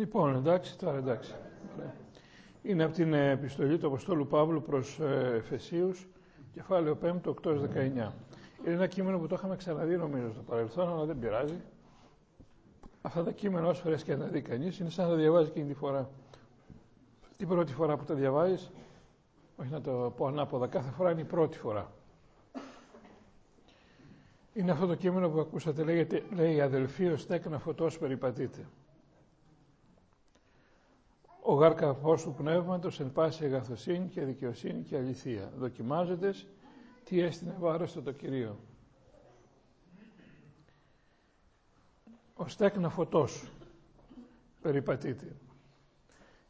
Λοιπόν, εντάξει, τώρα εντάξει. Είναι από την επιστολή του Αποστόλου Παύλου προς ε, Εφεσίους, κεφάλαιο 5, 8-19. Είναι ένα κείμενο που το είχαμε ξαναδεί νομίζω στο παρελθόν, αλλά δεν πειράζει. Αυτά τα κείμενα όσο φορές και να δει κανείς, είναι σαν να τα διαβάζει εκείνη τη φορά. Την πρώτη φορά που τα διαβάζεις, όχι να το πω ανάποδα, κάθε φορά είναι η πρώτη φορά. Είναι αυτό το κείμενο που ακούσατε, λέγεται, λέει «Αδελφοί, ως τέκνα φωτός περιπατείτε». Ο γάρ καρπός του πνεύματος εν πάση αγαθοσύνη και δικαιοσύνη και αληθεία. Δοκιμάζοντες τι έστεινε βάρος το Κυρίο. Ο στέκνα φωτός περιπατείται.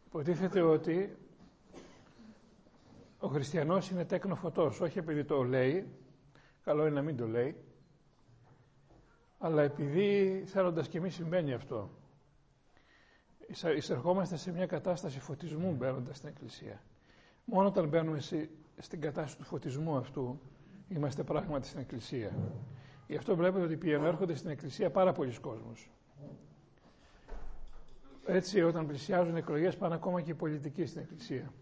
Υποτίθεται ότι ο χριστιανός είναι τέκνο φωτός, όχι επειδή το λέει, καλό είναι να μην το λέει, αλλά επειδή θέλοντας και εμείς συμβαίνει αυτό εισερχόμαστε σε μια κατάσταση φωτισμού μπαίνοντας στην Εκκλησία. Μόνο όταν μπαίνουμε στην κατάσταση του φωτισμού αυτού, είμαστε πράγματι στην Εκκλησία. Γι' αυτό βλέπετε ότι πηγαίνουν έρχονται στην Εκκλησία πάρα πολλοί κόσμος. Έτσι, όταν πλησιάζουν εκλογές, πάνε ακόμα και οι πολιτικοί στην Εκκλησία.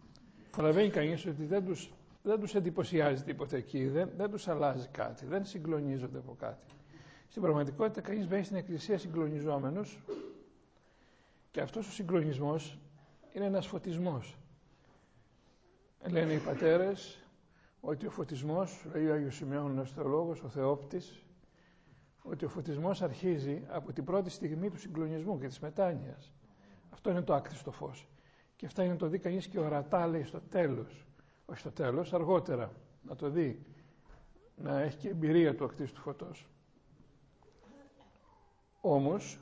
Καταλαβαίνει κανείς ότι δεν τους δεν τους εντυπωσιάζει τίποτα εκεί, δεν, δεν τους αλλάζει κάτι, δεν συγκλονίζονται από κάτι. Στην πραγματικότητα, κανείς μπαίνει στην Εκκλησία συγκλονιζόμενος και αυτός ο συγκλονισμός είναι ένας φωτισμός. Λένε οι πατέρες ότι ο φωτισμός, λέει ο Άγιος Σημειώνος Θεολόγος, ο Θεόπτης, ότι ο φωτισμός αρχίζει από την πρώτη στιγμή του συγκλονισμού και της μετάνοιας. Αυτό είναι το άκτιστο φως. Και αυτά είναι το δει κανείς και ορατά, λέει, στο τέλος. Όχι στο τέλος, αργότερα. Να το δει. Να έχει και εμπειρία του ακτίστου φωτός. Όμως,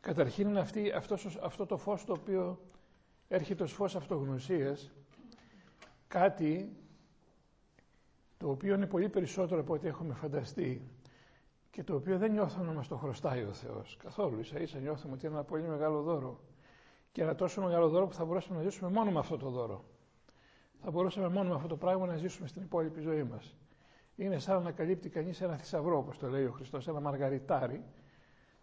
Καταρχήν είναι αυτή, αυτός, αυτό το φως το οποίο έρχεται ως φως αυτογνωσίας, κάτι το οποίο είναι πολύ περισσότερο από ό,τι έχουμε φανταστεί και το οποίο δεν νιώθουμε να μας το χρωστάει ο Θεός καθόλου. Ίσα ίσα νιώθουμε ότι είναι ένα πολύ μεγάλο δώρο και ένα τόσο μεγάλο δώρο που θα μπορούσαμε να ζήσουμε μόνο με αυτό το δώρο. Θα μπορούσαμε μόνο με αυτό το πράγμα να ζήσουμε στην υπόλοιπη ζωή μας. Είναι σαν να ανακαλύπτει κανείς ένα θησαυρό, όπως το λέει ο Χριστός, ένα μαργαριτάρι,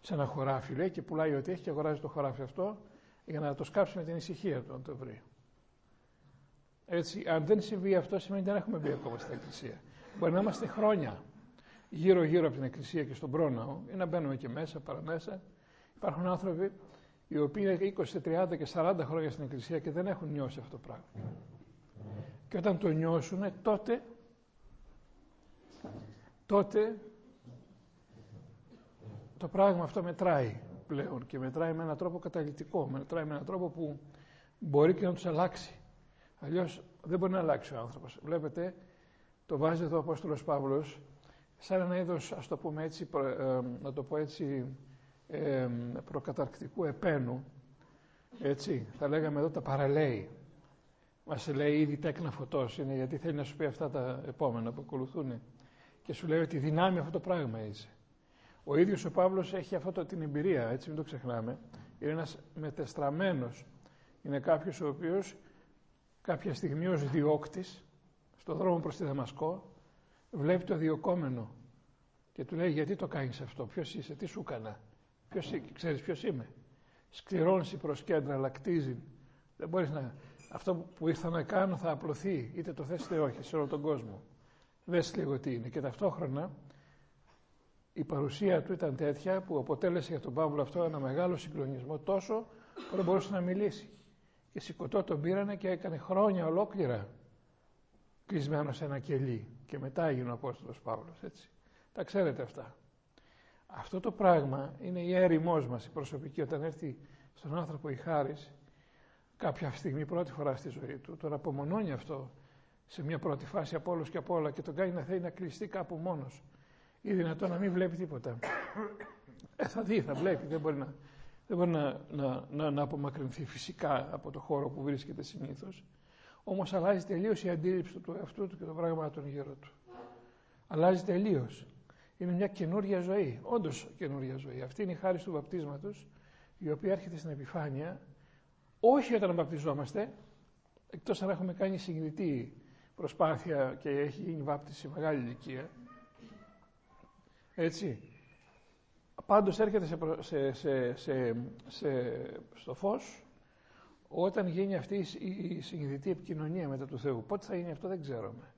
σε ένα χωράφι λέει και πουλάει ό,τι έχει και αγοράζει το χωράφι αυτό για να το σκάψει με την ησυχία του αν το βρει. Έτσι, αν δεν συμβεί αυτό σημαίνει ότι δεν έχουμε μπει ακόμα στην Εκκλησία. Μπορεί να είμαστε χρόνια γύρω-γύρω από την Εκκλησία και στον πρόναο ή να μπαίνουμε και μέσα, παραμέσα. Υπάρχουν άνθρωποι οι οποίοι είναι 20, 30 και 40 χρόνια στην Εκκλησία και δεν έχουν νιώσει αυτό το πράγμα. Και όταν το νιώσουν, τότε, τότε το πράγμα αυτό μετράει πλέον και μετράει με έναν τρόπο καταλητικό, μετράει με έναν τρόπο που μπορεί και να τους αλλάξει. Αλλιώς δεν μπορεί να αλλάξει ο άνθρωπος. Βλέπετε, το βάζει εδώ ο Απόστολος Παύλος σαν ένα είδος, ας το πούμε έτσι, ε, να το πω έτσι, ε, προκαταρκτικού επένου, έτσι, θα λέγαμε εδώ τα παραλέει. Μας λέει ήδη τέκνα φωτός είναι γιατί θέλει να σου πει αυτά τα επόμενα που ακολουθούν και σου λέει ότι δυνάμει αυτό το πράγμα είσαι. Ο ίδιος ο Παύλος έχει αυτό την εμπειρία, έτσι μην το ξεχνάμε. Είναι ένας μετεστραμμένος. Είναι κάποιος ο οποίος κάποια στιγμή ως διώκτης, στον δρόμο προς τη Δαμασκό, βλέπει το διωκόμενο και του λέει γιατί το κάνεις αυτό, ποιος είσαι, τι σου έκανα, ποιος, ξέρεις ποιος είμαι; Σκληρώνσει προς κέντρα, λακτίζει. Δεν μπορείς να... Αυτό που ήρθα να κάνω θα απλωθεί, είτε το θες είτε όχι, σε όλο τον κόσμο. Δες λίγο τι είναι. Και ταυτόχρονα η παρουσία του ήταν τέτοια που αποτέλεσε για τον Παύλο αυτό ένα μεγάλο συγκλονισμό τόσο που δεν μπορούσε να μιλήσει. Και σηκωτό τον πήρανε και έκανε χρόνια ολόκληρα κλεισμένο σε ένα κελί. Και μετά έγινε ο Απόστολος Παύλος, έτσι. Τα ξέρετε αυτά. Αυτό το πράγμα είναι η έρημός μας, η προσωπική, όταν έρθει στον άνθρωπο η χάρις, κάποια στιγμή πρώτη φορά στη ζωή του, τον απομονώνει αυτό σε μια πρώτη φάση από όλους και από όλα και τον κάνει να θέλει να κλειστεί κάπου μόνος ή δυνατόν να μην βλέπει τίποτα. Ε, θα δει, θα βλέπει, δεν μπορεί να, δεν μπορεί να, να, να, να απομακρυνθεί φυσικά από το χώρο που βρίσκεται συνήθως. Όμως αλλάζει τελείως η αντίληψη του εαυτού του και των πραγμάτων γύρω του. Αλλάζει τελείως. Είναι μια καινούργια ζωή, όντως καινούργια ζωή. Αυτή είναι η χάρη του βαπτίσματος, η οποία έρχεται στην επιφάνεια όχι όταν βαπτιζόμαστε, εκτός αν έχουμε κάνει συγκριτή προσπάθεια και έχει γίνει βάπτιση σε μεγάλη ηλικία, έτσι. πάντως έρχεται σε, σε, σε, σε, στο φως όταν γίνει αυτή η συνειδητή επικοινωνία μετά του Θεού. Πότε θα γίνει αυτό δεν ξέρουμε.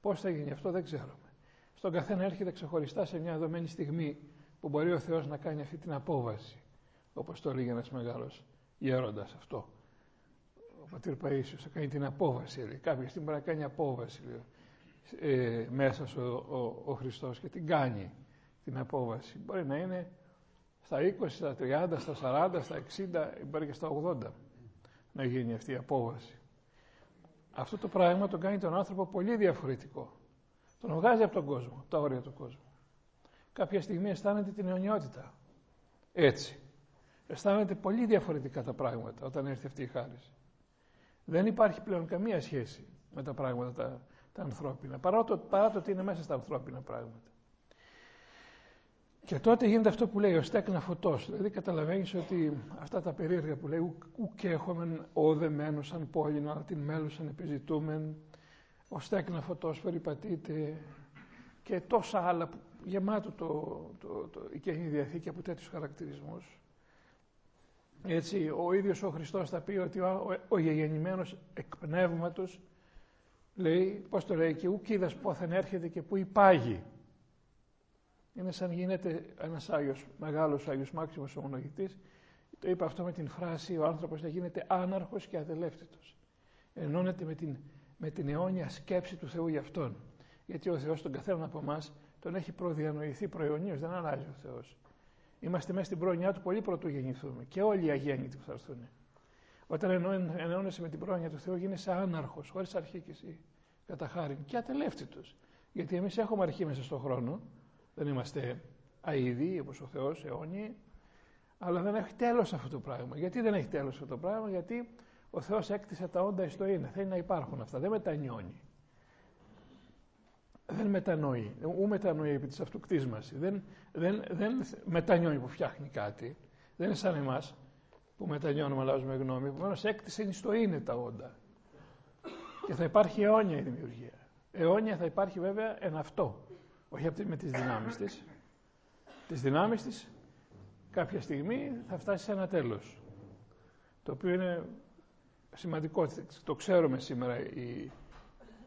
Πώς θα γίνει αυτό δεν ξέρουμε. Στον καθένα έρχεται ξεχωριστά σε μια δεδομένη στιγμή που μπορεί ο Θεός να κάνει αυτή την απόβαση. Όπως το έλεγε ένας μεγάλος γέροντας αυτό. Ο πατήρ Παΐσιος θα κάνει την απόβαση. Λέει. Κάποια στιγμή μπορεί να κάνει απόβαση λέει, ε, μέσα σου ο, ο, ο Χριστός και την κάνει την απόβαση. Μπορεί να είναι στα 20, στα 30, στα 40, στα 60, μπορεί και στα 80 να γίνει αυτή η απόβαση. Αυτό το πράγμα τον κάνει τον άνθρωπο πολύ διαφορετικό. Τον βγάζει από τον κόσμο, από τα όρια του κόσμου. Κάποια στιγμή αισθάνεται την αιωνιότητα. Έτσι. Αισθάνεται πολύ διαφορετικά τα πράγματα όταν έρθει αυτή η χάρη. Δεν υπάρχει πλέον καμία σχέση με τα πράγματα τα, τα ανθρώπινα, παρά το, παρά το ότι είναι μέσα στα ανθρώπινα πράγματα. Και τότε γίνεται αυτό που λέει ο στέκνα φωτός. Δηλαδή καταλαβαίνεις ότι αυτά τα περίεργα που λέει ουκ έχομεν όδεμένου σαν πόλη, αλλά την μέλουσαν επιζητούμεν, ο στέκνα φωτός περιπατείται και τόσα άλλα που γεμάτο το, το, το, η Καινή Διαθήκη από τέτοιους χαρακτηρισμούς. Έτσι, ο ίδιος ο Χριστός θα πει ότι ο, ο, ο γεγεννημένος εκ πνεύματος λέει, πώς το λέει, και ουκ είδας πόθεν έρχεται και που υπάγει. Είναι σαν γίνεται ένας Άγιος, μεγάλος Άγιος Μάξιμος ομολογητής, το είπε αυτό με την φράση ο άνθρωπος να γίνεται άναρχος και αδελεύτητος. Ενώνεται με την, με την αιώνια σκέψη του Θεού για Αυτόν. Γιατί ο Θεός τον καθέναν από εμάς τον έχει προδιανοηθεί προαιωνίως, δεν αλλάζει ο Θεός. Είμαστε μέσα στην πρόνοιά του πολύ πρωτού γεννηθούμε και όλοι οι αγέννητοι που θα έρθουν. Όταν ενώνεσαι με την πρόνοια του Θεού γίνεσαι άναρχος, χωρίς αρχή και εσύ, κατά χάρη και ατελεύτητος. Γιατί εμείς έχουμε αρχή μέσα στον χρόνο, δεν είμαστε αηδοί όπως ο Θεός, αιώνιοι, αλλά δεν έχει τέλος αυτό το πράγμα. Γιατί δεν έχει τέλος αυτό το πράγμα, γιατί ο Θεός έκτισε τα όντα στο είναι, θέλει να υπάρχουν αυτά, δεν μετανιώνει. Δεν μετανοεί, ου μετανοεί επί της αυτοκτής μας. Δεν, δεν, δεν μετανιώνει που φτιάχνει κάτι. Δεν είναι σαν εμάς που μετανιώνουμε, αλλάζουμε γνώμη. Επομένως έκτισε στο είναι τα όντα. Και θα υπάρχει αιώνια η δημιουργία. Αιώνια θα υπάρχει βέβαια εν αυτό όχι αυτή με τις δυνάμεις της. Τις δυνάμεις της κάποια στιγμή θα φτάσει σε ένα τέλος. Το οποίο είναι σημαντικό, το ξέρουμε σήμερα, η,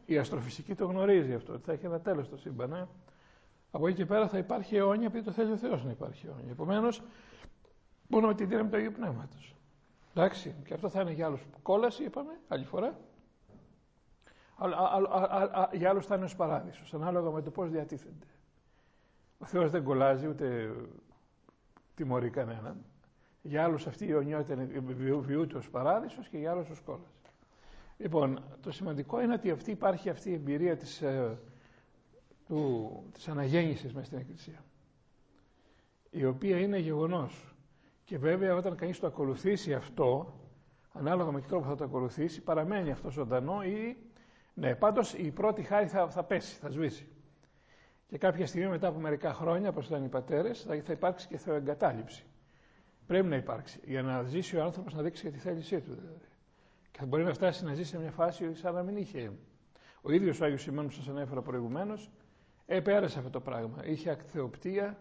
η αστροφυσική το γνωρίζει αυτό, ότι θα έχει ένα τέλος το σύμπαν. Ε; Από εκεί και πέρα θα υπάρχει αιώνια, επειδή το θέλει ο Θεός να υπάρχει αιώνια. Επομένως, μόνο με την δύναμη του Αγίου Πνεύματος. Εντάξει, και αυτό θα είναι για άλλους κόλαση, είπαμε, άλλη φορά για άλλους θα είναι ως παράδεισος, ανάλογα με το πώς διατίθενται. Ο Θεός δεν κολλάζει ούτε τιμωρεί κανέναν. Για άλλους αυτή η αιωνιότητα βιούται ως παράδεισος και για άλλους ως κόλαση. Λοιπόν, το σημαντικό είναι ότι αυτή υπάρχει αυτή η εμπειρία της, ε, του, της αναγέννησης μέσα στην Εκκλησία. Η οποία είναι γεγονός. Και βέβαια όταν κανείς το ακολουθήσει αυτό, ανάλογα με τον τρόπο που θα το ακολουθήσει, παραμένει αυτό ζωντανό ή ναι, πάντως η πρώτη χάρη θα, θα πέσει, θα σβήσει. Και κάποια στιγμή μετά από μερικά χρόνια, όπως ήταν οι πατέρες, θα, θα υπάρξει και θεοεγκατάλειψη. Πρέπει να υπάρξει, για να ζήσει ο άνθρωπος να δείξει και τη θέλησή του δηλαδή. Και θα μπορεί να φτάσει να ζήσει σε μια φάση σαν να μην είχε. Ο ίδιος ο Άγιος Σιμών που σας ανέφερα προηγουμένως, επέρασε αυτό το πράγμα. Είχε ακτιοπτία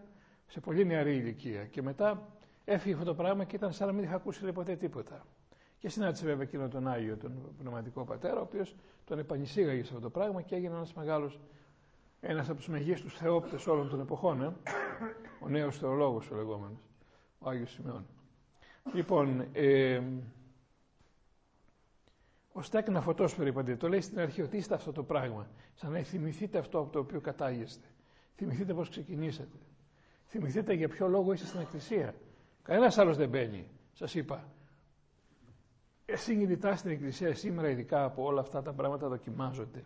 σε πολύ νεαρή ηλικία και μετά έφυγε αυτό το πράγμα και ήταν σαν να μην είχε ακούσει ποτέ τίποτα. Και συνάντησε βέβαια εκείνον τον Άγιο, τον πνευματικό πατέρα, ο οποίος τον επανησύγαγε σε αυτό το πράγμα και έγινε ένας μεγάλος, ένας από τους μεγίστου θεόπτες όλων των εποχών, ε; ο νέος θεολόγος ο λεγόμενος, ο Άγιος Σιμεών. Λοιπόν, ε, ο στέκνα φωτό περιπαντή, το λέει στην αρχή ότι είστε αυτό το πράγμα. Σαν να θυμηθείτε αυτό από το οποίο κατάγεστε. Θυμηθείτε πώς ξεκινήσατε. Θυμηθείτε για ποιο λόγο είστε στην Εκκλησία. Κανένας άλλος δεν μπαίνει. Σας είπα, συνειδητά στην Εκκλησία σήμερα ειδικά από όλα αυτά τα πράγματα δοκιμάζονται.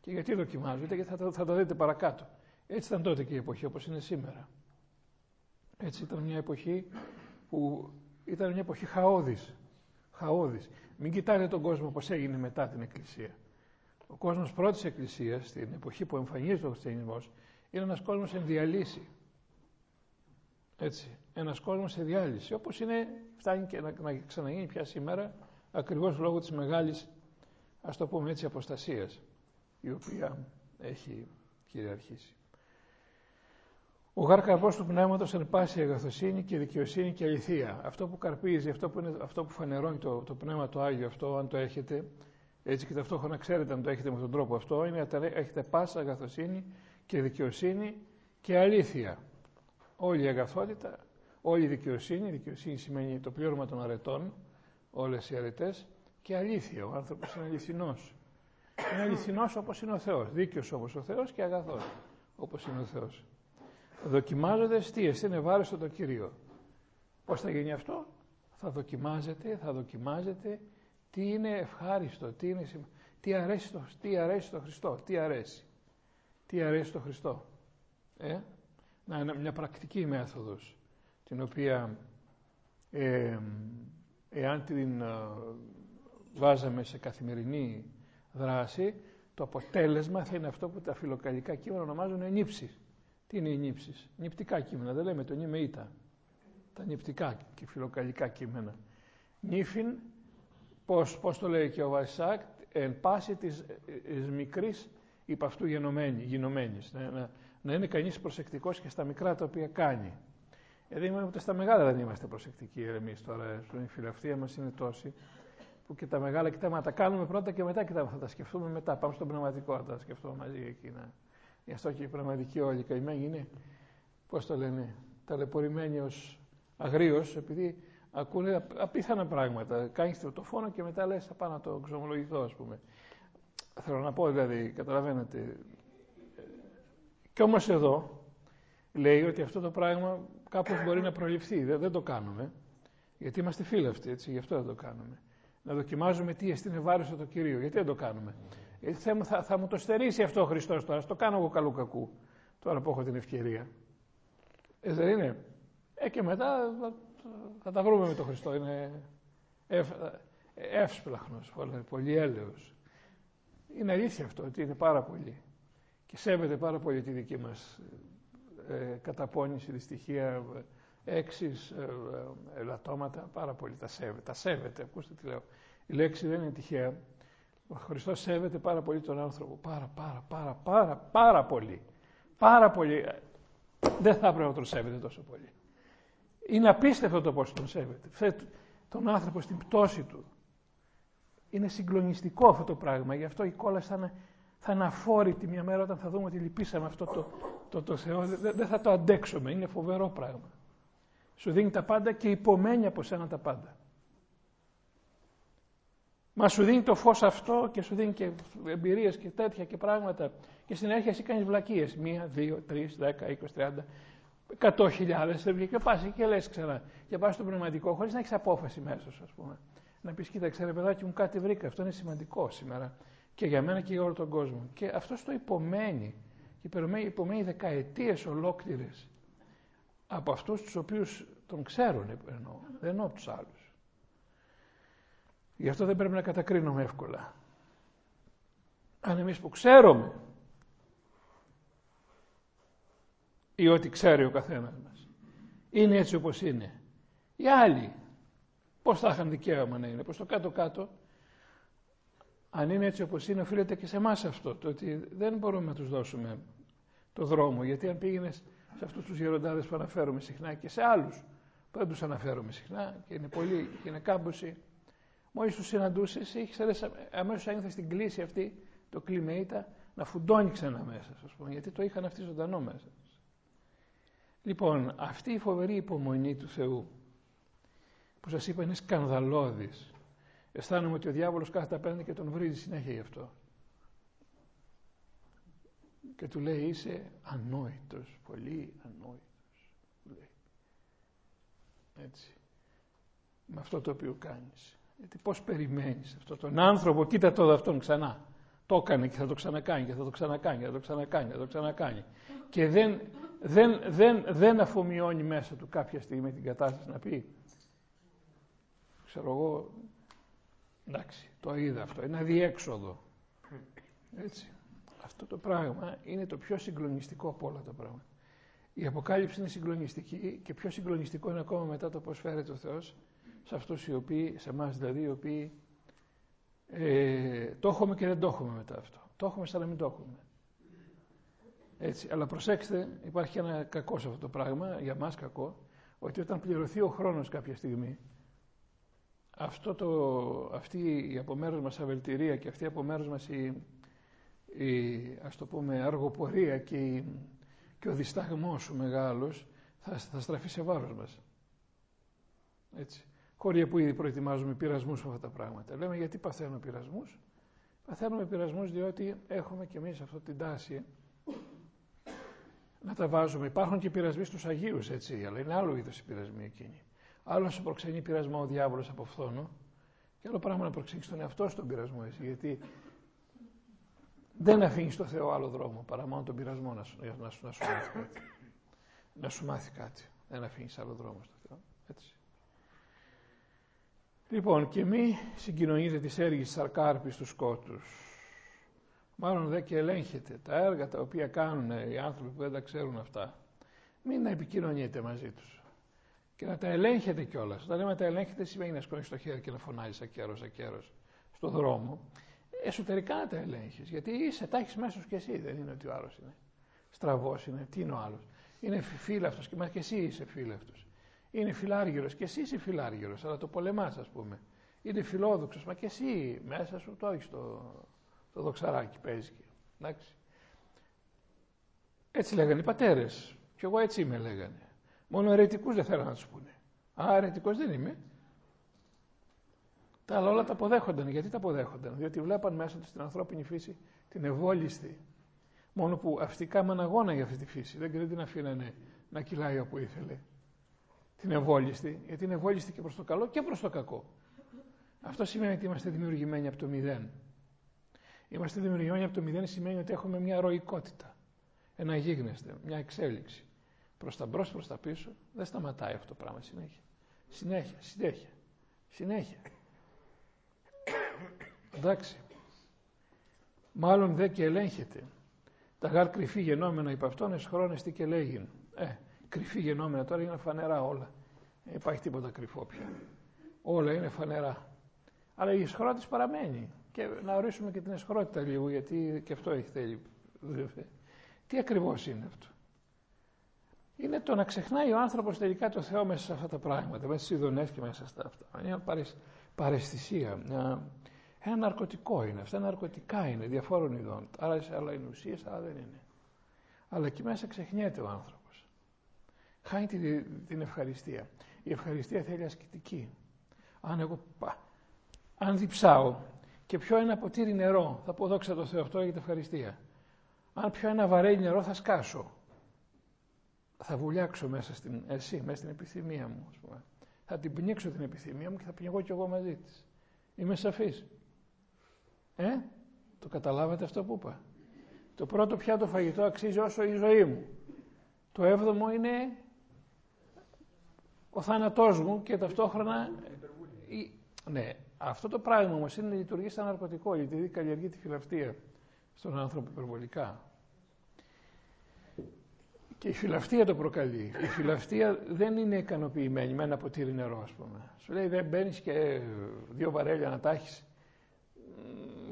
Και γιατί δοκιμάζονται, γιατί θα, το, θα το δείτε παρακάτω. Έτσι ήταν τότε και η εποχή όπως είναι σήμερα. Έτσι ήταν μια εποχή που ήταν μια εποχή χαόδης. χαόδης. Μην κοιτάτε τον κόσμο πώς έγινε μετά την Εκκλησία. Ο κόσμος πρώτης Εκκλησίας, στην εποχή που εμφανίζεται ο χριστιανισμός, είναι ένας κόσμος εν διαλύση. Έτσι, ένας κόσμος σε διάλυση. Όπως είναι, φτάνει και να, να ξαναγίνει πια σήμερα, ακριβώς λόγω της μεγάλης, ας το πούμε έτσι, αποστασίας, η οποία έχει κυριαρχήσει. Ο γάρ καρπός του πνεύματος εν πάση αγαθοσύνη και δικαιοσύνη και αληθεία. Αυτό που καρπίζει, αυτό που, είναι, αυτό που φανερώνει το, το πνεύμα το Άγιο αυτό, αν το έχετε, έτσι και ταυτόχρονα ξέρετε αν το έχετε με τον τρόπο αυτό, είναι ότι έχετε πάσα αγαθοσύνη και δικαιοσύνη και αλήθεια. Όλη η αγαθότητα, όλη η δικαιοσύνη, δικαιοσύνη σημαίνει το πλήρωμα των αρετών, όλες οι αρετές, και αλήθεια. Ο άνθρωπος είναι αληθινός. Είναι αληθινός όπως είναι ο Θεός, δίκαιος όπως ο Θεός και αγαθός όπως είναι ο Θεός. Δοκιμάζονται τι, εσύ είναι βάρεστο το Κύριο. Πώς θα γίνει αυτό, θα δοκιμάζετε, θα δοκιμάζετε τι είναι ευχάριστο, τι, είναι, τι, αρέσει στο, τι αρέσει στο Χριστό, τι αρέσει. Τι αρέσει στο Χριστό. Ε; Να είναι μια πρακτική μέθοδος, την οποία ε, εάν την ε, βάζαμε σε καθημερινή δράση, το αποτέλεσμα θα είναι αυτό που τα φιλοκαλικά κείμενα ονομάζουν ενύψεις. Τι είναι οι νύψεις. Νυπτικά κείμενα, δεν λέμε το νη με ήττα. Τα νυπτικά και φιλοκαλικά κείμενα. Νύφιν, πώς, πώς το λέει και ο Βασάκ, εν πάση της, της μικρής υπ' αυτού γενομένη, γινωμένης. Να, να, να, είναι κανείς προσεκτικός και στα μικρά τα οποία κάνει. Ε, δεν ούτε στα μεγάλα δεν είμαστε προσεκτικοί εμείς τώρα. Η φιλαυτία μας είναι τόση που και τα μεγάλα κοιτάμε τα κάνουμε πρώτα και μετά κοιτάμε, θα τα σκεφτούμε μετά. Πάμε στον πνευματικό, θα τα σκεφτούμε μαζί εκείνα. Γι' αυτό και οι πραγματικοί όλοι καημένοι είναι, πώς το λένε, ταλαιπωρημένοι ως αγρίος, επειδή ακούνε απίθανα πράγματα. Κάνεις το φόνο και μετά λες θα πάω να το ξομολογηθώ, ας πούμε. Θέλω να πω, δηλαδή, καταλαβαίνετε. Κι όμως εδώ λέει ότι αυτό το πράγμα κάπως μπορεί να προληφθεί. Δεν, δεν το κάνουμε. Γιατί είμαστε φίλοι αυτοί, έτσι, γι' αυτό δεν το κάνουμε. Να δοκιμάζουμε τι εστίνε βάρος το Κυρίο. Γιατί δεν το κάνουμε. Ε, θα, θα, θα μου το στερήσει αυτό ο Χριστός τώρα. Στο κάνω εγώ καλού κακού. Τώρα που έχω την ευκαιρία. Ε, δεν είναι. Ε, και μετά θα, θα τα βρούμε με τον Χριστό. Είναι ευ, εύσπλαχνος, πολύ έλεος. Είναι αλήθεια αυτό, ότι είναι πάρα πολύ. Και σέβεται πάρα πολύ τη δική μας ε, καταπώνηση, δυστυχία, έξις, ε, ε, ελαττώματα, πάρα πολύ τα σέβεται. Τα σέβεται, ακούστε τι λέω. Η λέξη δεν είναι τυχαία. Ο Χριστός σέβεται πάρα πολύ τον άνθρωπο. Πάρα, πάρα, πάρα, πάρα, πάρα πολύ. Πάρα πολύ. Δεν θα έπρεπε να τον σέβεται τόσο πολύ. Είναι απίστευτο το πώς τον σέβεται. Τον άνθρωπο στην πτώση του. Είναι συγκλονιστικό αυτό το πράγμα. Γι' αυτό η κόλλα θα είναι, θα είναι αφόρητη μια μέρα όταν θα δούμε ότι λυπήσαμε αυτό το, το, το Θεό. Δεν, δεν θα το αντέξουμε. Είναι φοβερό πράγμα. Σου δίνει τα πάντα και υπομένει από σένα τα πάντα. Μα σου δίνει το φως αυτό και σου δίνει και εμπειρίες και τέτοια και πράγματα. Και στην αρχή εσύ κάνεις βλακίες. Μία, δύο, τρεις, δέκα, είκοσι, τριάντα, εκατό χιλιάδες. Και πας και λες ξανά. Και πας στο πνευματικό χωρίς να έχεις απόφαση μέσα σου, ας πούμε. Να πεις, κοίταξε ρε παιδάκι μου κάτι βρήκα. Αυτό είναι σημαντικό σήμερα. Και για μένα και για όλο τον κόσμο. Και αυτός το υπομένει. Και υπομένει δεκαετίες ολόκληρες από αυτούς τους οποίους τον ξέρουν εννοώ. Δεν εννοώ από τους άλλους. Γι' αυτό δεν πρέπει να κατακρίνουμε εύκολα. Αν εμείς που ξέρουμε ή ό,τι ξέρει ο καθένας μας είναι έτσι όπως είναι. Οι άλλοι πώς θα είχαν δικαίωμα να είναι. Προς το κάτω-κάτω αν είναι έτσι όπως είναι οφείλεται και σε εμάς αυτό. Το ότι δεν μπορούμε να τους δώσουμε το δρόμο. Γιατί αν πήγαινες σε αυτούς τους γεροντάδες που αναφέρουμε συχνά και σε άλλους που δεν τους αναφέρουμε συχνά και είναι πολλοί και είναι κάμποσοι Μόλις τους συναντούσες, ήξερε αμέσως ένιωθε στην κλίση αυτή το κλιμαίτα να φουντώνει ξανά μέσα, ας πούμε, γιατί το είχαν αυτοί ζωντανό μέσα. Λοιπόν, αυτή η φοβερή υπομονή του Θεού, που σας είπα είναι σκανδαλώδης. Αισθάνομαι ότι ο διάβολος κάθεται απέναντι και τον βρίζει συνέχεια γι' αυτό. Και του λέει είσαι ανόητος, πολύ ανόητος. Λέει. Έτσι. Με αυτό το οποίο κάνεις. Γιατί πώς περιμένεις αυτόν τον άνθρωπο, κοίτα τώρα αυτόν ξανά. Το έκανε και θα το ξανακάνει και θα το ξανακάνει και θα το ξανακάνει και θα το ξανακάνει. Και δεν, δεν, δεν, δεν αφομοιώνει μέσα του κάποια στιγμή την κατάσταση να πει ξέρω εγώ, εντάξει, το είδα αυτό, είναι αδιέξοδο. Έτσι. Αυτό το πράγμα είναι το πιο συγκλονιστικό από όλα τα πράγματα. Η Αποκάλυψη είναι συγκλονιστική και πιο συγκλονιστικό είναι ακόμα μετά το πώς φέρεται ο Θεός σε αυτούς οι οποίοι, σε εμάς δηλαδή, οι οποίοι ε, το έχουμε και δεν το έχουμε μετά αυτό. Το έχουμε σαν να μην το έχουμε. Έτσι. Αλλά προσέξτε, υπάρχει ένα κακό σε αυτό το πράγμα, για μας κακό, ότι όταν πληρωθεί ο χρόνος κάποια στιγμή, αυτό το, αυτή η από μέρους μας αβελτηρία και αυτή η από μέρους μας η, η ας το πούμε αργοπορία και, η, και ο δισταγμός σου μεγάλος θα, θα στραφεί σε βάρος μας. Έτσι. Χώρια που ήδη προετοιμάζουμε πειρασμούς σε αυτά τα πράγματα. Λέμε γιατί παθαίνουμε πειρασμούς; Παθαίνουμε πειρασμούς διότι έχουμε κι εμείς αυτή την τάση να τα βάζουμε. Υπάρχουν και πειρασμοί στους Αγίους, έτσι, αλλά είναι άλλο είδος οι πειρασμοί εκείνοι. Άλλο σου προξενεί πειρασμό ο διάβολος από φθόνο, και άλλο πράγμα να προξενείς τον εαυτό στον πειρασμό, έτσι, γιατί δεν αφήνεις το Θεό άλλο δρόμο παρά μόνο τον πειρασμό να σου, να σου, να σου μάθει κάτι. Να σου μάθει κάτι. Δεν αφήνεις άλλο δρόμο στο Θεό. Έτσι. Λοιπόν, και μη συγκοινωνείτε τις έργες της αρκάρπης του σκότους. Μάλλον δε και ελέγχετε τα έργα τα οποία κάνουν οι άνθρωποι που δεν τα ξέρουν αυτά. Μην να επικοινωνείτε μαζί τους. Και να τα ελέγχετε κιόλας. Όταν λέμε τα ελέγχετε σημαίνει να σκόνει το χέρι και να φωνάζεις ακέρος ακέρος στον δρόμο. Εσωτερικά να τα ελέγχεις. Γιατί είσαι, τα έχεις μέσα σου κι εσύ. Δεν είναι ότι ο άλλος είναι. Στραβός είναι. Τι είναι ο άλλος. Είναι φύλαυτος και μας και εσύ είσαι φύλαυτο είναι φιλάργυρος και εσύ είσαι φιλάργυρος, αλλά το πολεμάς ας πούμε. Είναι φιλόδοξος, μα και εσύ μέσα σου το έχεις το, το δοξαράκι παίζει. Εντάξει. Έτσι λέγανε οι πατέρες. Κι εγώ έτσι είμαι λέγανε. Μόνο αιρετικούς δεν θέλανε να τους πούνε. Α, αιρετικός δεν είμαι. Τα άλλα όλα τα αποδέχονταν. Γιατί τα αποδέχονταν; Διότι βλέπαν μέσα τους την ανθρώπινη φύση την ευόλυστη. Μόνο που αυτοί κάμαν αγώνα για αυτή τη φύση. Δεν την αφήνανε να κυλάει όπου ήθελε την ευόλυστη, γιατί είναι ευόλυστη και προς το καλό και προς το κακό. Αυτό σημαίνει ότι είμαστε δημιουργημένοι από το μηδέν. Είμαστε δημιουργημένοι από το μηδέν σημαίνει ότι έχουμε μια ροϊκότητα, ένα γίγνεσθε, μια εξέλιξη. Προς τα μπρος, προς τα πίσω, δεν σταματάει αυτό το πράγμα συνέχεια. Συνέχεια, συνέχεια, συνέχεια. Εντάξει. Μάλλον δε και ελέγχεται. Τα γάρ κρυφή γενόμενα υπ' αυτόν εσχρόνεστη και λέγειν. Ε, κρυφή γενόμενα. Τώρα είναι φανερά όλα. Δεν υπάρχει τίποτα κρυφό πια. Όλα είναι φανερά. Αλλά η εσχρότητα παραμένει. Και να ορίσουμε και την εσχρότητα λίγο, γιατί και αυτό έχει θέλει. Τι ακριβώς είναι αυτό; Είναι το να ξεχνάει ο άνθρωπος τελικά το Θεό μέσα σε αυτά τα πράγματα, μέσα στις ειδονές και μέσα στα αυτά. Είναι μια παρεστησία, μια... ένα ναρκωτικό είναι αυτά, ναρκωτικά είναι, διαφόρων ειδών. Άρα, άλλα είναι ουσίες, άλλα δεν είναι. Αλλά εκεί μέσα ξεχνιέται ο άνθρωπος χάνει την, την ευχαριστία. Η ευχαριστία θέλει ασκητική. Αν εγώ αν διψάω και πιω ένα ποτήρι νερό, θα πω δόξα τω Θεώ, αυτό την ευχαριστία. Αν πιω ένα βαρέλι νερό θα σκάσω. Θα βουλιάξω μέσα στην, εσύ, μέσα στην επιθυμία μου. Ας πούμε. Θα την πνίξω την επιθυμία μου και θα πνιγώ κι εγώ μαζί της. Είμαι σαφής. Ε, το καταλάβατε αυτό που είπα; Το πρώτο πιάτο φαγητό αξίζει όσο η ζωή μου. Το έβδομο είναι ο θάνατός μου και ταυτόχρονα... Ναι, αυτό το πράγμα όμως είναι λειτουργεί σαν ναρκωτικό, γιατί καλλιεργεί τη φιλαυτία στον άνθρωπο υπερβολικά. Και η φιλαυτία το προκαλεί. Η φιλαυτία δεν είναι ικανοποιημένη με ένα ποτήρι νερό, ας πούμε. Σου λέει δεν μπαίνεις και δύο βαρέλια να τα έχεις.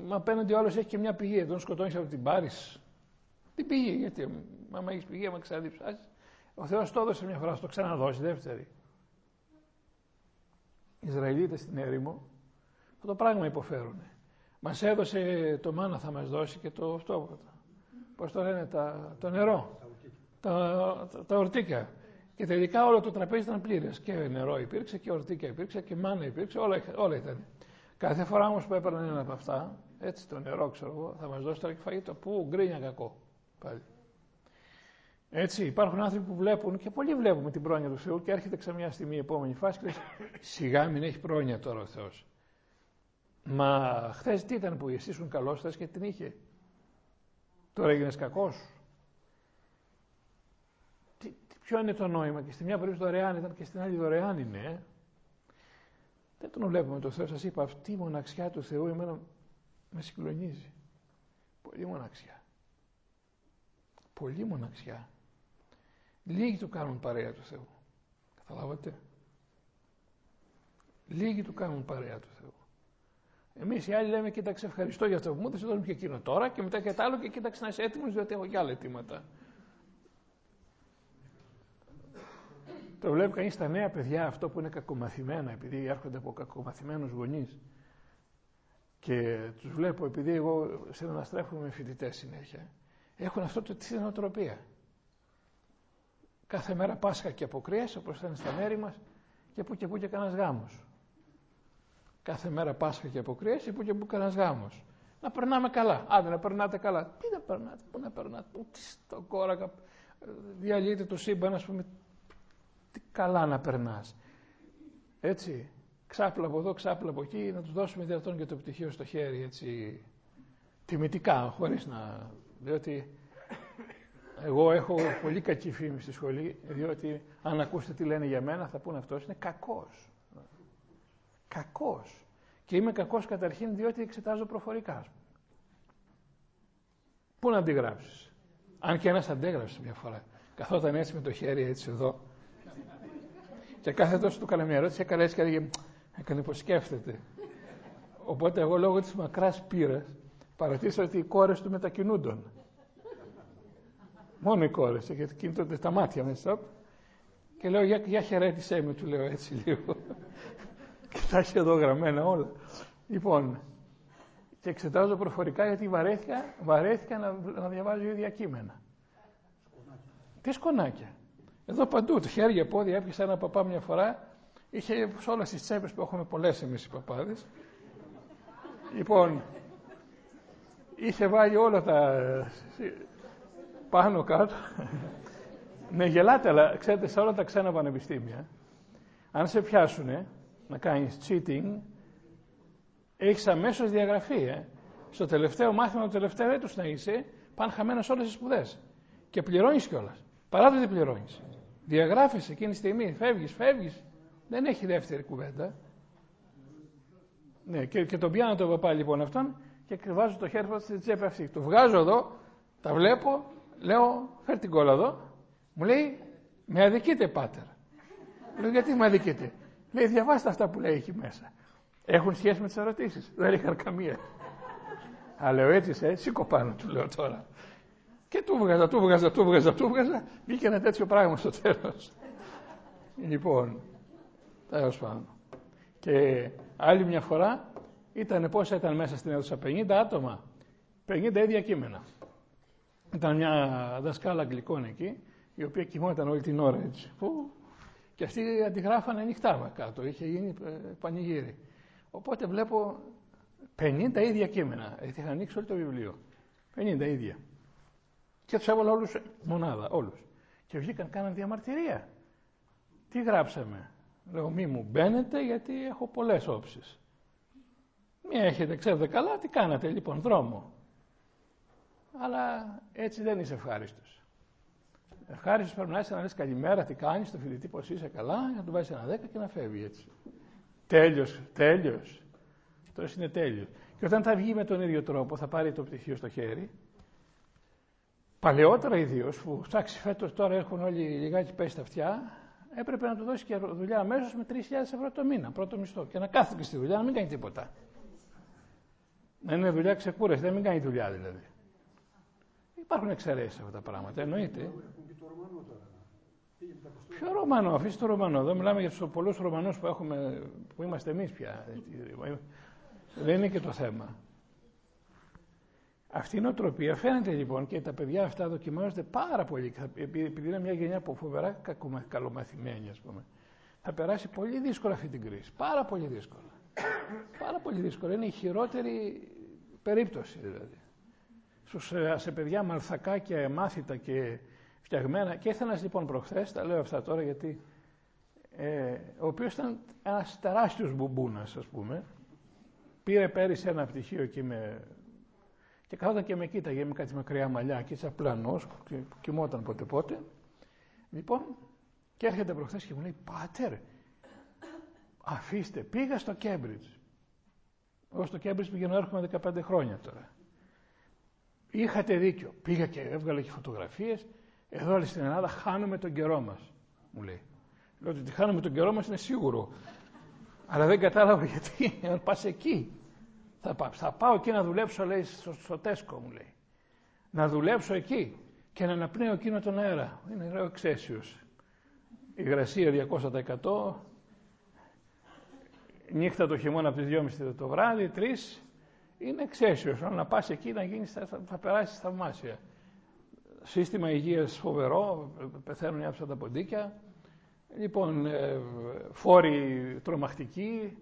Μα απέναντι ο άλλος έχει και μια πηγή. Τον σκοτώνεις από την πάρει. Την πηγή, γιατί άμα έχεις πηγή, άμα ξαναδιψάσεις. Ο Θεός το έδωσε μια φορά, θα το ξαναδώσει δεύτερη. Ισραηλίτες στην έρημο, αυτό το πράγμα υποφέρουν. Μας έδωσε το μάνα θα μας δώσει και το αυτό, πώς το λένε, τα, το νερό, τα, τα, τα ορτίκια. Και τελικά όλο το τραπέζι ήταν πλήρες. Και νερό υπήρξε και ορτίκια υπήρξε και μάνα υπήρξε, όλα, όλα ήταν. Κάθε φορά όμως που έπαιρναν ένα από αυτά, έτσι το νερό ξέρω εγώ, θα μας δώσει τώρα και φαγητό. Πού γκρίνια κακό πάλι. Έτσι, υπάρχουν άνθρωποι που βλέπουν και πολλοί βλέπουμε την πρόνοια του Θεού και έρχεται ξα μια στιγμή η επόμενη φάση και λέει σιγά μην έχει πρόνοια τώρα ο Θεός. Μα χθες τι ήταν που εσύ ήσουν καλό, θε και την είχε. Τώρα έγινες κακός. Τι, ποιο είναι το νόημα, και στη μια περίπτωση δωρεάν ήταν και στην άλλη δωρεάν είναι. Ε; Δεν τον βλέπουμε το Θεός. Σας είπα, αυτή η μοναξιά του Θεού εμένα με συγκλονίζει. Πολύ μοναξιά. Πολύ μοναξιά. Λίγοι του κάνουν παρέα του Θεού. Καταλάβατε; Λίγοι του κάνουν παρέα του Θεού. Εμείς οι άλλοι λέμε, κοίταξε, ευχαριστώ για αυτό που μου έδωσε, δώσουμε και εκείνο τώρα και μετά και το άλλο και κοίταξε να είσαι έτοιμος, διότι έχω και άλλα αιτήματα. Το βλέπει κανείς στα νέα παιδιά αυτό που είναι κακομαθημένα, επειδή έρχονται από κακομαθημένους γονείς. Και τους βλέπω, επειδή εγώ συναναστρέφομαι με φοιτητές συνέχεια, έχουν αυτό το τη νοοτροπία. Κάθε μέρα Πάσχα και αποκρίες, όπως ήταν στα μέρη μας, και που και που και κανένας γάμος. Κάθε μέρα Πάσχα και αποκρίες, και που και που κανένας γάμος. Να περνάμε καλά. Άντε να περνάτε καλά. Τι να περνάτε, πού να περνάτε, ούτε στο κόρακα. Διαλύεται το σύμπαν, ας πούμε. Τι καλά να περνάς. Έτσι. Ξάπλα από εδώ, ξάπλα από εκεί, να τους δώσουμε δυνατόν και το πτυχίο στο χέρι, έτσι. Τιμητικά, χωρίς να... Διότι εγώ έχω πολύ κακή φήμη στη σχολή, διότι αν ακούσετε τι λένε για μένα θα πούνε αυτός είναι κακός. Κακός. Και είμαι κακός καταρχήν διότι εξετάζω προφορικά. Πού να αντιγράψεις. Αν και ένας αντέγραψε μια φορά. Καθόταν έτσι με το χέρι έτσι εδώ. Και κάθε τόσο του έκανα μια ερώτηση, έκανε έτσι και έλεγε, έκανε πως σκέφτεται. Οπότε εγώ λόγω της μακράς πείρας παρατήρησα ότι οι κόρες του μετακινούνταν. Μόνο οι κόρες, γιατί κινούνται τα μάτια μέσα. Και λέω, για, για χαιρέτησέ με, του λέω έτσι λίγο. και τα έχει εδώ γραμμένα όλα. Λοιπόν, και εξετάζω προφορικά γιατί βαρέθηκα, βαρέθηκα να, να διαβάζω ίδια κείμενα. Σκονάκια. Τι σκονάκια. Εδώ παντού, το χέρια, πόδια, έπιασα ένα παπά μια φορά, είχε σε όλες τις τσέπες που έχουμε πολλές εμείς οι παπάδες. λοιπόν, είχε βάλει όλα τα πάνω κάτω. ναι, γελάτε, αλλά ξέρετε, σε όλα τα ξένα πανεπιστήμια, αν σε πιάσουν να κάνεις cheating, έχεις αμέσως διαγραφή. Ε. Στο τελευταίο μάθημα του τελευταίου έτους να είσαι, πάνε χαμένες όλες τις σπουδές. Και πληρώνεις κιόλας. Παρά το ότι πληρώνεις. Διαγράφεις εκείνη τη στιγμή, φεύγεις, φεύγεις. Δεν έχει δεύτερη κουβέντα. Ναι, και, και τον πιάνω το παπά λοιπόν αυτόν και βάζω το χέρι στην τσέπη αυτή. Το βγάζω εδώ, τα βλέπω, Λέω, φέρ την κόλλα εδώ. Μου λέει, με αδικείτε πάτερ. Λέω, γιατί με αδικείτε; Λέει, διαβάστε αυτά που λέει εκεί μέσα. Έχουν σχέση με τις ερωτήσεις. Δεν είχαν καμία. Αλλά λέω έτσι, σε, σήκω πάνω, του λέω τώρα. Και του βγάζα, του βγάζα, του βγάζα, του βγάζα. Βγήκε ένα τέτοιο πράγμα στο τέλος. λοιπόν, τέλος πάντων. Και άλλη μια φορά ήταν πόσα ήταν μέσα στην αίθουσα, 50 άτομα. 50 ίδια κείμενα. Ήταν μια δασκάλα αγγλικών εκεί, η οποία κοιμόταν όλη την ώρα έτσι. Που... Και αυτοί αντιγράφανε ανοιχτά κάτω, είχε γίνει ε, πανηγύρι. Οπότε βλέπω 50 ίδια κείμενα. Ε, είχαν ανοίξει όλο το βιβλίο. 50 ίδια. Και τους έβαλα όλους μονάδα, όλους. Και βγήκαν, κάναν διαμαρτυρία. Τι γράψαμε; Λέω, μη μου μπαίνετε γιατί έχω πολλές όψεις. Μία έχετε, ξέρετε καλά, τι κάνατε λοιπόν, δρόμο αλλά έτσι δεν είσαι ευχάριστος. Ευχάριστος πρέπει να είσαι να λες καλημέρα, τι κάνεις, το φοιτητή πώς είσαι καλά, να του βάζεις ένα δέκα και να φεύγει έτσι. Τέλειος, τέλειος. Τώρα είναι τέλειος. Και όταν θα βγει με τον ίδιο τρόπο, θα πάρει το πτυχίο στο χέρι. Παλαιότερα ιδίω, που εντάξει φέτος τώρα έχουν όλοι λιγάκι πέσει στα αυτιά, έπρεπε να του δώσει και δουλειά αμέσως με 3.000 ευρώ το μήνα, πρώτο μισθό. Και να κάθεται στη δουλειά, να μην κάνει τίποτα. Να είναι δουλειά ξεκούραση, δεν μην κάνει δουλειά δηλαδή. Υπάρχουν εξαιρέσεις αυτά τα πράγματα, εννοείται. Ποιο Ρωμανό, αφήστε το Ρωμανό. Εδώ μιλάμε για τους πολλούς Ρωμανούς που, έχουμε, που είμαστε εμείς πια. Δεν είναι και το θέμα. Αυτή η νοοτροπία φαίνεται λοιπόν και τα παιδιά αυτά δοκιμάζονται πάρα πολύ. Επειδή είναι μια γενιά που φοβερά καλομαθημένη, ας πούμε, θα περάσει πολύ δύσκολα αυτή την κρίση. Πάρα πολύ δύσκολα. πάρα πολύ δύσκολα. Είναι η χειρότερη περίπτωση δηλαδή στους, ε, σε παιδιά μαλθακά και μάθητα και φτιαγμένα. Και ήθελα λοιπόν προχθές, τα λέω αυτά τώρα γιατί ε, ο οποίος ήταν ένας τεράστιος μπουμπούνας ας πούμε, πήρε πέρυσι ένα πτυχίο εκεί με... και καθόταν και με κοίταγε με κάτι μακριά μαλλιά και έτσι απλανός, κοιμόταν πότε πότε. Λοιπόν, και έρχεται προχθές και μου λέει, Πάτερ, αφήστε, πήγα στο Κέμπριτζ. Εγώ στο Κέμπριτζ πηγαίνω έρχομαι 15 χρόνια τώρα. Είχατε δίκιο. Πήγα και έβγαλε και φωτογραφίες. Εδώ στην Ελλάδα χάνουμε τον καιρό μας, μου λέει. Λέω ότι χάνουμε τον καιρό μας είναι σίγουρο. Αλλά δεν κατάλαβα γιατί, αν πας εκεί. Θα, θα πάω εκεί να δουλέψω, λέει, στο, στο Τέσκο μου λέει. Να δουλέψω εκεί και να αναπνέω εκείνο τον αέρα. Είναι λέω εξαίσιος. Υγρασία 200%, νύχτα το χειμώνα από τις 2.30 το βράδυ, 3, είναι εξαίσιος. Αν να πας εκεί να γίνεις, θα, θα, θα περάσεις θαυμάσια. Σύστημα υγείας φοβερό, πεθαίνουν οι άψα τα ποντίκια. Λοιπόν, ε, φόροι τρομακτικοί,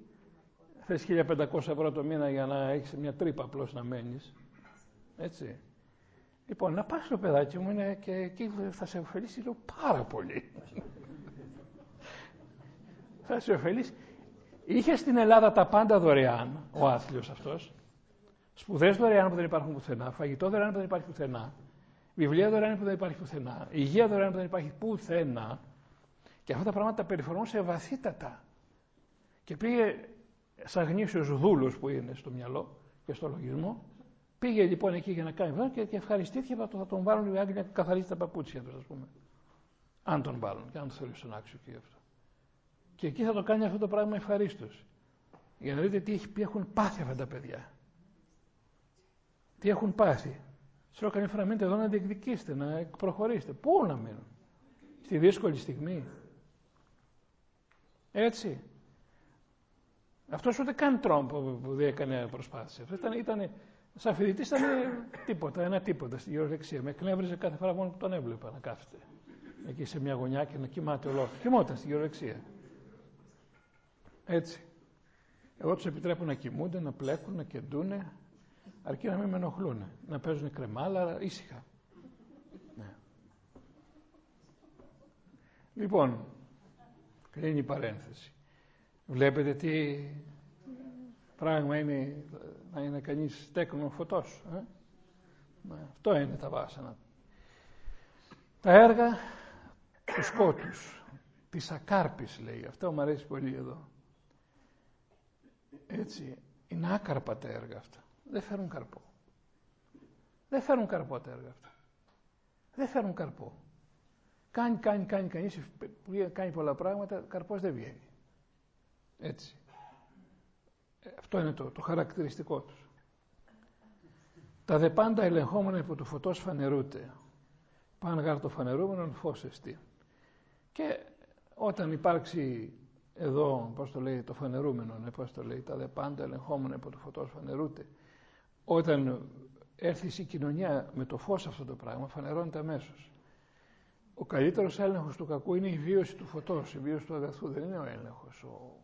θες 1500 ευρώ το μήνα για να έχεις μια τρύπα απλώς να μένεις. Έτσι. Λοιπόν, να πας το παιδάκι μου είναι και εκεί θα σε ωφελήσει λέω, πάρα πολύ. θα σε ωφελήσει. Είχες στην Ελλάδα τα πάντα δωρεάν, ο άθλιος αυτός. Σπουδές δωρεάν που δεν υπάρχουν πουθενά, φαγητό δωρεάν που δεν υπάρχει πουθενά, βιβλία δωρεάν που δεν υπάρχει πουθενά, υγεία δωρεάν που δεν υπάρχει πουθενά. Και αυτά τα πράγματα τα περιφρονούσε βαθύτατα. Και πήγε σαν γνήσιος δούλος που είναι στο μυαλό και στο λογισμό, πήγε λοιπόν εκεί για να κάνει αυτό και, και ευχαριστήθηκε θα, θα τον βάλουν οι Άγγλοι να καθαρίσει τα παπούτσια τους, ας πούμε. Αν τον βάλουν και αν το θέλει στον άξιο και αυτό. Και εκεί θα το κάνει αυτό το πράγμα ευχαρίστως. Για να δείτε τι έχει, έχουν πάθει αυτά τα παιδιά. Τι έχουν πάθει. Σου καμιά φορά μείνετε εδώ να διεκδικήσετε, να προχωρήσετε. Πού να μείνουν; Στη δύσκολη στιγμή. Έτσι. Αυτός ούτε καν τρόμπο που δεν έκανε προσπάθεια. Αυτό ήταν, ήταν σαν φοιτητής ήταν τίποτα, ένα τίποτα στη γεωδεξία. Με εκνεύριζε κάθε φορά μόνο που τον έβλεπα να κάθεται. Εκεί σε μια γωνιά και να κοιμάται ολόκληρο. Κοιμόταν στη γεωδεξία. Έτσι. Εγώ τους επιτρέπω να κοιμούνται, να πλέκουν, να κεντούν, αρκεί να μην με ενοχλούν. Να παίζουν κρεμάλα, ήσυχα. Ναι. Λοιπόν, κλείνει η παρένθεση. Βλέπετε τι πράγμα είναι να είναι κανείς τέκνο φωτός. Ε; Ναι, αυτό είναι τα βάσανα. Τα έργα του σκότους, της ακάρπης λέει, αυτό μου αρέσει πολύ εδώ. Έτσι, είναι άκαρπα τα έργα αυτά. Δεν φέρουν καρπό. Δεν φέρουν καρπό τα έργα αυτά. Δεν φέρουν καρπό. Κάνει, κάνει, κάνει κανείς, κάνει πολλά πράγματα, καρπός δεν βγαίνει. Έτσι. Ε, αυτό είναι το, το χαρακτηριστικό τους. Τα δε πάντα ελεγχόμενα υπό του φωτός φανερούται. Πάνε γάρ το φανερούμενο φως εστί. Και όταν υπάρξει εδώ, πώς το λέει, το φανερούμενο, ναι, πώς το λέει, τα δε πάντα ελεγχόμενα υπό του φωτός φανερούται. Όταν έρθει η κοινωνία με το φως αυτό το πράγμα, φανερώνεται αμέσως. Ο καλύτερος έλεγχος του κακού είναι η βίωση του φωτός, η βίωση του αγαθού, δεν είναι ο έλεγχος, ο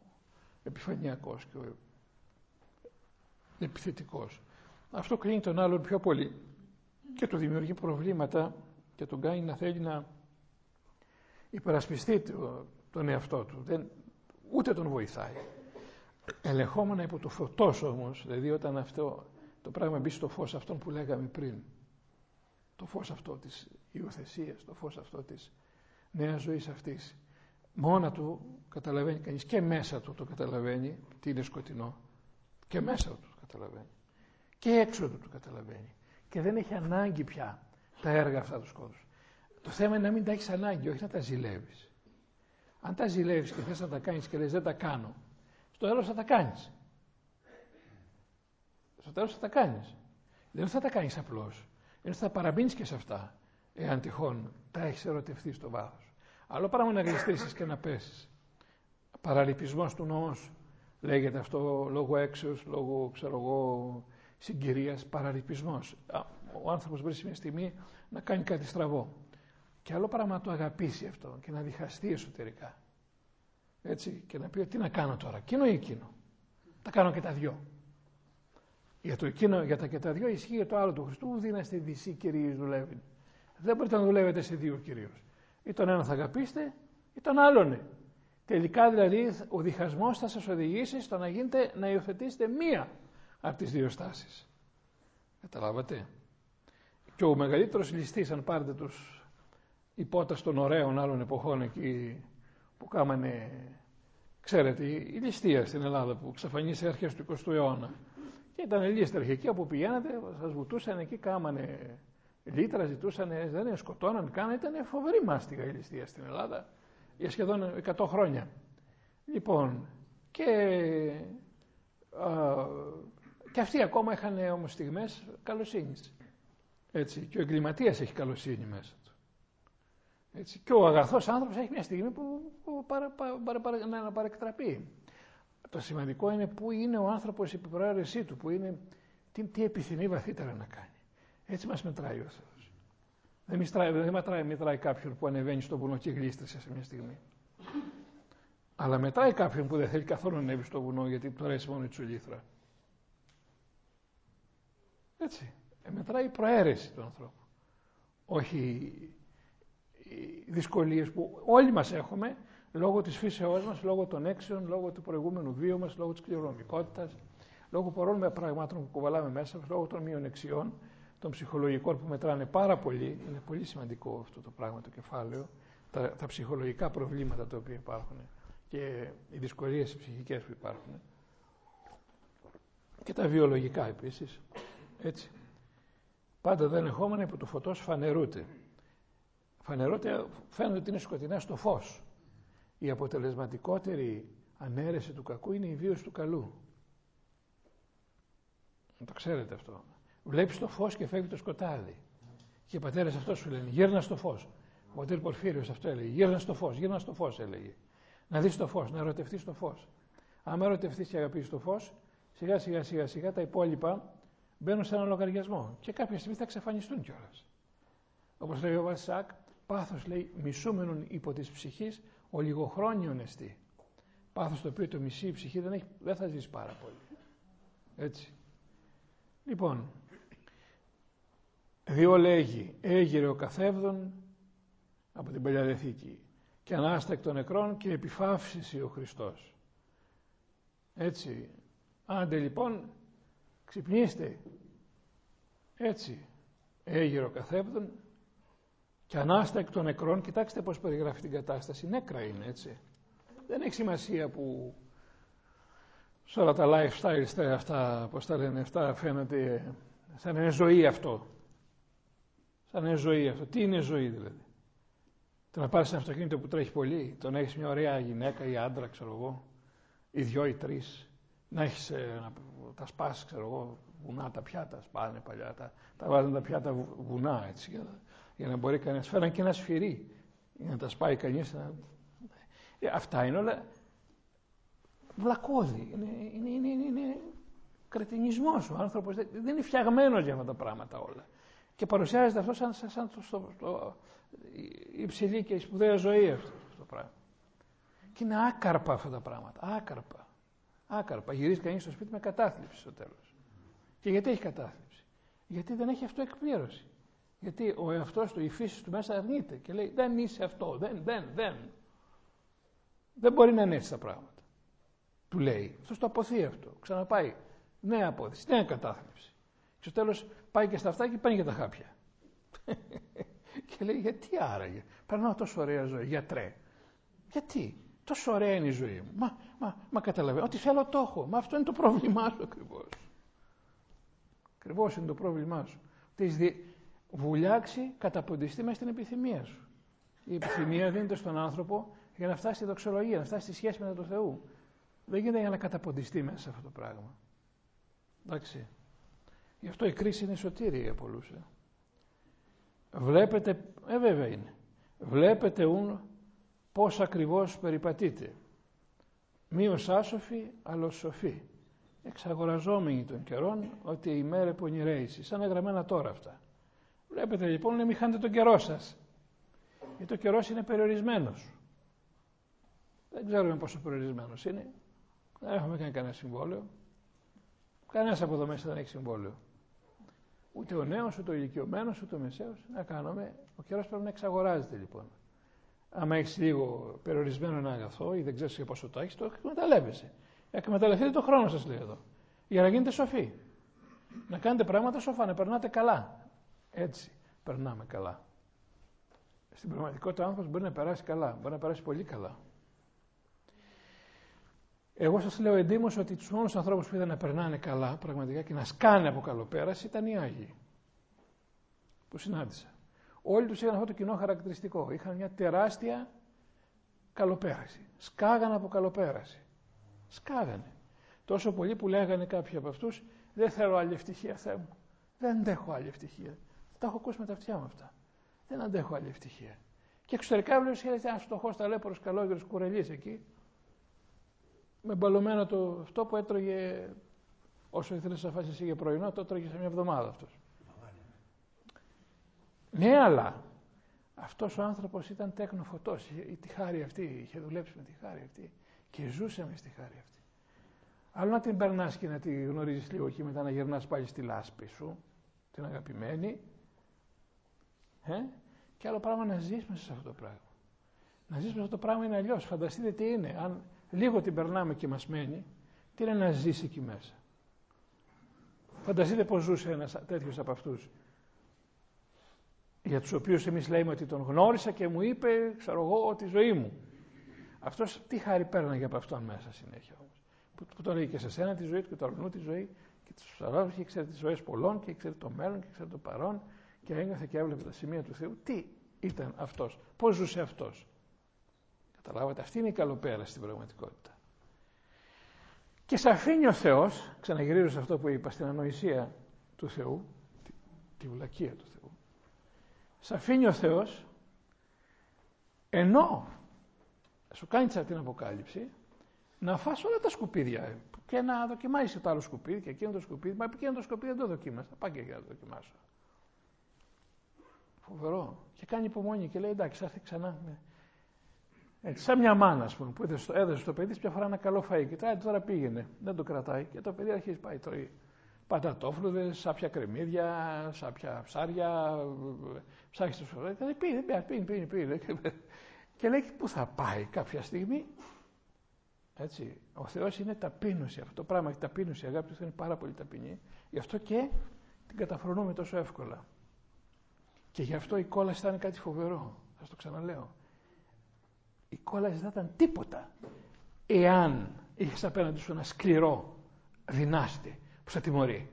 επιφανειακός και ο επιθετικός. Αυτό κρίνει τον άλλον πιο πολύ και του δημιουργεί προβλήματα και τον κάνει να θέλει να υπερασπιστεί τον εαυτό του. Δεν, ούτε τον βοηθάει. Ελεγχόμενα υπό το φωτός όμως, δηλαδή όταν αυτό το πράγμα μπει στο φως αυτόν που λέγαμε πριν, το φως αυτό της υιοθεσίας, το φως αυτό της νέας ζωής αυτής, μόνα του καταλαβαίνει κανείς και μέσα του το καταλαβαίνει τι είναι σκοτεινό και μέσα του το καταλαβαίνει και έξω του το καταλαβαίνει και δεν έχει ανάγκη πια τα έργα αυτά τους σκότους. Το θέμα είναι να μην τα έχεις ανάγκη, όχι να τα ζηλεύεις. Αν τα ζηλεύεις και θες να τα κάνεις και λες δεν τα κάνω, στο τέλος θα τα κάνεις. Στο τέλος θα τα κάνεις. Δεν θα τα κάνεις απλώς. Είναι θα παραμείνεις και σε αυτά, εάν τυχόν τα έχεις ερωτευτεί στο βάθος. Άλλο πράγμα να γλιστρήσεις και να πέσεις. Παραλυπισμός του νόμου λέγεται αυτό λόγω έξεως, λόγω ξέρω εγώ, συγκυρίας, παραλυπισμός. Ο άνθρωπος βρίσκει μια στιγμή να κάνει κάτι στραβό. Και άλλο πράγμα να το αγαπήσει αυτό και να διχαστεί εσωτερικά. Έτσι, και να πει τι να κάνω τώρα, εκείνο ή εκείνο. Τα κάνω και τα δυο. Για, το εκείνο, για τα και τα δυο ισχύει για το άλλο του Χριστού, δίναστε δυσί κυρίως δουλεύει. Δεν μπορείτε να δουλεύετε σε δύο κυρίως. Ή τον ένα θα αγαπήσετε ή τον άλλον. Τελικά δηλαδή ο διχασμός θα σας οδηγήσει στο να, γίνετε, να υιοθετήσετε μία από τις δύο στάσεις. Καταλάβατε; Και ο μεγαλύτερος ληστής, αν πάρετε τους υπότας των ωραίων άλλων εποχών εκεί που κάμανε, ξέρετε, η ληστεία στην Ελλάδα που ξαφανίσει αρχές του 20ου αιώνα. Και ήταν λίστρες εκεί όπου πηγαίνατε, σας βουτούσαν εκεί, κάμανε λίτρα, ζητούσαν, δεν σκοτώναν καν, ήταν φοβερή μάστιγα η ληστεία στην Ελλάδα για σχεδόν 100 χρόνια. Λοιπόν, και, α, Και αυτοί ακόμα είχαν όμως στιγμές καλοσύνης. Έτσι. Και ο εγκληματίας έχει καλοσύνη μέσα του. Έτσι. Και ο αγαθός άνθρωπος έχει μια στιγμή που, που παρα, παρα, παρα, να παρεκτραπεί. Το σημαντικό είναι πού είναι ο άνθρωπος η προαίρεσή του, που είναι, τι, τι επιθυμεί βαθύτερα να κάνει. Έτσι μας μετράει ο Θεός. Δεν μετράει, δεν μετράει, μετράει κάποιον που ανεβαίνει στο βουνό και γλίστρησε σε μια στιγμή. Αλλά μετράει κάποιον που δεν θέλει καθόλου να ανέβει στο βουνό γιατί του αρέσει μόνο η τσουλήθρα. Έτσι. Ε, μετράει η προαίρεση του ανθρώπου. Όχι οι δυσκολίες που όλοι μας έχουμε λόγω της φύσεώς μας, λόγω των έξεων, λόγω του προηγούμενου βίου μας, λόγω της κληρονομικότητας, λόγω πολλών πραγμάτων που κουβαλάμε μέσα μας, λόγω των μειονεξιών, των ψυχολογικών που μετράνε πάρα πολύ. Είναι πολύ σημαντικό αυτό το πράγμα το κεφάλαιο, τα, τα ψυχολογικά προβλήματα τα οποία υπάρχουν και οι δυσκολίες ψυχικές που υπάρχουν και τα βιολογικά επίσης. Έτσι. Πάντα δεν εχόμενα που το φωτός φανερούται. Φανερούται φαίνεται ότι είναι σκοτεινά στο φως. Η αποτελεσματικότερη ανέρεση του κακού είναι η βίωση του καλού. Το ξέρετε αυτό. Βλέπεις το φως και φεύγει το σκοτάδι. Και οι πατέρες αυτό σου λένε, γύρνα στο φως. Ο πατέρ Πορφύριος αυτό έλεγε, γύρνα στο φως, γύρνα στο φως έλεγε. Να δεις το φως, να ερωτευτείς το φως. Αν ερωτευτείς και αγαπήσεις το φως, σιγά σιγά σιγά σιγά τα υπόλοιπα μπαίνουν σε ένα λογαριασμό και κάποια στιγμή θα εξαφανιστούν κιόλας. Όπως λέει ο Βασάκ, πάθος λέει μισούμενον υπό της ψυχής ολιγοχρόνιον εστί. Πάθος το οποίο το μισεί η ψυχή δεν, έχει, δεν θα ζήσει πάρα πολύ. Έτσι. Λοιπόν, δύο λέγει, έγειρε ο καθέβδον από την Παλιά Δεθήκη και ανάστακ των νεκρών και επιφάυσισε ο Χριστός. Έτσι. Άντε λοιπόν, ξυπνήστε. Έτσι. Έγιρο καθέπτον και ανάστακ των νεκρών. Κοιτάξτε πώς περιγράφει την κατάσταση. Νέκρα είναι έτσι. Δεν έχει σημασία που σε όλα τα lifestyle αυτά, πώς τα λένε, αυτά φαίνεται σαν είναι ζωή αυτό. Σαν είναι ζωή αυτό. Τι είναι ζωή δηλαδή; Το να πάρεις ένα αυτοκίνητο που τρέχει πολύ, το να έχεις μια ωραία γυναίκα ή άντρα, ξέρω εγώ, ή δυο ή τρεις, να έχεις ε, τα σπάσει, ξέρω εγώ, βουνά τα πιάτα, σπάνε παλιά, τα, τα βάζουν τα πιάτα βουνά έτσι, για, για να μπορεί κανένα. Φέραν και ένα σφυρί για να τα σπάει κανείς. Να... Ε, αυτά είναι όλα βλακώδη. Είναι, είναι, είναι, είναι, είναι κρετινισμός ο άνθρωπος. Δεν είναι φτιαγμένος για αυτά τα πράγματα όλα. Και παρουσιάζεται αυτό σαν, σαν, σαν το, στο, το, η υψηλή και η σπουδαία ζωή αυτό το πράγμα. Και είναι άκαρπα αυτά τα πράγματα. Άκαρπα. Άκαρπα. Γυρίζει κανείς στο σπίτι με κατάθλιψη στο τέλος. Και γιατί έχει κατάθλιψη; Γιατί δεν έχει αυτό εκπλήρωση. Γιατί ο εαυτός του, η φύση του μέσα αρνείται και λέει δεν είσαι αυτό, δεν, δεν, δεν. Δεν μπορεί να είναι έτσι τα πράγματα. Του λέει. Αυτός το αποθεί αυτό. Ξαναπάει. Νέα απόδειξη, νέα κατάθλιψη. Και στο τέλος πάει και στα αυτά και πάνε για τα χάπια. και λέει γιατί άραγε. Περνάω τόσο ωραία ζωή. Γιατρέ. Γιατί. Τόσο ωραία είναι η ζωή μου. Μα, μα, μα καταλαβαίνω. Ό,τι θέλω το έχω. Μα αυτό είναι το πρόβλημά σου ακριβώς. Ακριβώς είναι το πρόβλημά σου. Τις δι... βουλιάξει, καταποντιστεί μέσα στην επιθυμία σου. Η επιθυμία δίνεται στον άνθρωπο για να φτάσει στη δοξολογία, να φτάσει στη σχέση με τον Θεό. Δεν γίνεται για να καταποντιστεί μέσα σε αυτό το πράγμα. Εντάξει. Γι' αυτό η κρίση είναι σωτήρια για πολλούς. Ε. Βλέπετε, ε βέβαια είναι. Βλέπετε ούν πώς ακριβώς περιπατείτε. Μη ως άσοφοι, αλλά ως σοφοί. Εξαγοραζόμενοι των καιρών, ότι η μέρα πονηρέηση. Σαν γραμμένα τώρα αυτά. Βλέπετε λοιπόν να μην χάνετε τον καιρό σας. Γιατί ο καιρός είναι περιορισμένος. Δεν ξέρουμε πόσο περιορισμένος είναι. Δεν έχουμε κάνει κανένα συμβόλαιο. Κανένας από εδώ μέσα δεν έχει συμβόλαιο. Ούτε ο νέος, ούτε ο ηλικιωμένος, ούτε ο μεσαίος. Να κάνουμε. Ο καιρός πρέπει να εξαγοράζεται λοιπόν. Άμα έχεις λίγο περιορισμένο ένα αγαθό ή δεν ξέρεις για πόσο το έχεις, το εκμεταλλεύεσαι. Εκμεταλλευτείτε το χρόνο σας, λέει εδώ. Για να γίνετε σοφοί. Να κάνετε πράγματα σοφά, να περνάτε καλά. Έτσι περνάμε καλά. Στην πραγματικότητα ο άνθρωπος μπορεί να περάσει καλά, μπορεί να περάσει πολύ καλά. Εγώ σας λέω εντύμω ότι τους μόνου ανθρώπους που είδα να περνάνε καλά πραγματικά και να σκάνε από καλοπέραση ήταν οι Άγιοι που συνάντησα. Όλοι τους είχαν αυτό το κοινό χαρακτηριστικό. Είχαν μια τεράστια καλοπέραση. Σκάγανε από καλοπέραση. Σκάγανε. Τόσο πολύ που λέγανε κάποιοι από αυτούς, δεν θέλω άλλη ευτυχία, Θεέ μου. Δεν αντέχω άλλη ευτυχία. Τα έχω ακούσει με τα αυτιά μου αυτά. Δεν αντέχω άλλη ευτυχία. Και εξωτερικά βλέπεις ένα φτωχό ταλέπορος καλόγερος κουρελής εκεί. Με μπαλωμένο το αυτό που έτρωγε όσο ήθελες να φάσει εσύ για πρωινό, το έτρωγε σε μια εβδομάδα αυτός. Ναι, αλλά αυτός ο άνθρωπος ήταν τέκνο φωτό. Είχε τη χάρη αυτή, είχε δουλέψει με τη χάρη αυτή και ζούσε με στη χάρη αυτή. Άλλο να την περνάς και να τη γνωρίζεις λίγο και μετά να γυρνάς πάλι στη λάσπη σου, την αγαπημένη. Ε; Και άλλο πράγμα να ζεις μέσα σε αυτό το πράγμα. Να ζεις μέσα σε αυτό το πράγμα είναι αλλιώς. Φανταστείτε τι είναι. Αν λίγο την περνάμε και μας μένει, τι είναι να ζήσει εκεί μέσα. Φανταστείτε πώς ζούσε ένας τέτοιος από αυτούς. Για τους οποίους εμείς λέμε ότι τον γνώρισα και μου είπε, ξέρω εγώ, τη ζωή μου. Αυτός τι χάρη πέρναγε από αυτόν μέσα συνέχεια όμως. Που, που τον λέει και σε σένα τη ζωή του και το αλλού τη ζωή και τους άλλους και ξέρει τις ζωές πολλών και ξέρει το μέλλον και ξέρει το παρόν και ένιωθε και έβλεπε τα σημεία του Θεού. Τι ήταν αυτός, πώς ζούσε αυτός; Καταλάβατε, αυτή είναι η καλοπέρα στην πραγματικότητα. Και σε αφήνει ο Θεός, ξαναγυρίζω σε αυτό που είπα, στην ανοησία του Θεού, τη, τη βλακεία του Θεού, σε αφήνει ο Θεός, ενώ σου κάνει την αποκάλυψη, να φας όλα τα σκουπίδια και να δοκιμάσεις το άλλο σκουπίδι και εκείνο το σκουπίδι, μα εκείνο το σκουπίδι δεν το δοκίμασα, πάω και για να το δοκιμάσω. Φοβερό. Και κάνει υπομονή και λέει εντάξει, έρθει ξανά. Ναι. Έτσι, σαν μια μάνα, ας πούμε, που έδωσε στο παιδί μια φορά ένα καλό φαΐ. Και τώρα πήγαινε, δεν το κρατάει. Και το παιδί αρχίζει πάει τρώει πατατόφλουδες, σάπια κρεμμύδια, σάπια ψάρια, ψάχνει στο σωρό. Και λέει πήγαινε, πήγαινε, πήγαινε, πήγαινε. Και λέει πού θα πάει κάποια στιγμή; Έτσι, ο Θεός είναι ταπείνωση. Αυτό το πράγμα, η ταπείνωση, η αγάπη του Θεού είναι πάρα πολύ ταπεινή. Γι' αυτό και την καταφρονούμε τόσο εύκολα. Και γι' αυτό η κόλαση ήταν κάτι φοβερό. Θα το ξαναλέω. Η κόλαση δεν ήταν τίποτα εάν είχες απέναντι σου ένα σκληρό δυνάστη που σε τιμωρεί.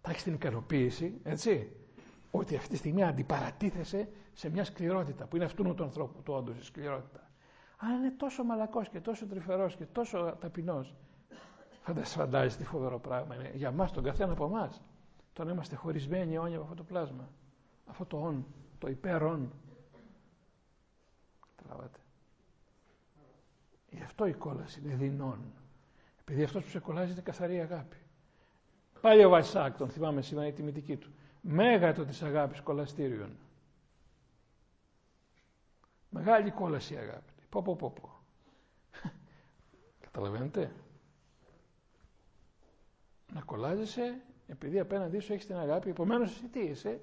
Θα έχεις την ικανοποίηση, έτσι, ότι αυτή τη στιγμή αντιπαρατίθεσαι σε μια σκληρότητα που είναι αυτού του ανθρώπου του όντως η σκληρότητα. Αν είναι τόσο μαλακός και τόσο τρυφερός και τόσο ταπεινός, φαντάζεσαι τι φοβερό πράγμα είναι για μας, τον καθένα από εμά. Το να είμαστε χωρισμένοι αιώνια από αυτό το πλάσμα αυτό το «ον», το υπέρον. Καταλάβατε. Γι' αυτό η κόλαση είναι δεινών. Επειδή αυτός που σε κολλάζει είναι καθαρή αγάπη. Πάλι ο Βασάκ, τον θυμάμαι σήμερα η τιμητική του. Μέγατο της αγάπης κολαστήριων. Μεγάλη κόλαση αγάπη. Πω πω πω πω. Καταλαβαίνετε; Να κολλάζεσαι επειδή απέναντί σου έχεις την αγάπη. Επομένως εσύ τι είσαι;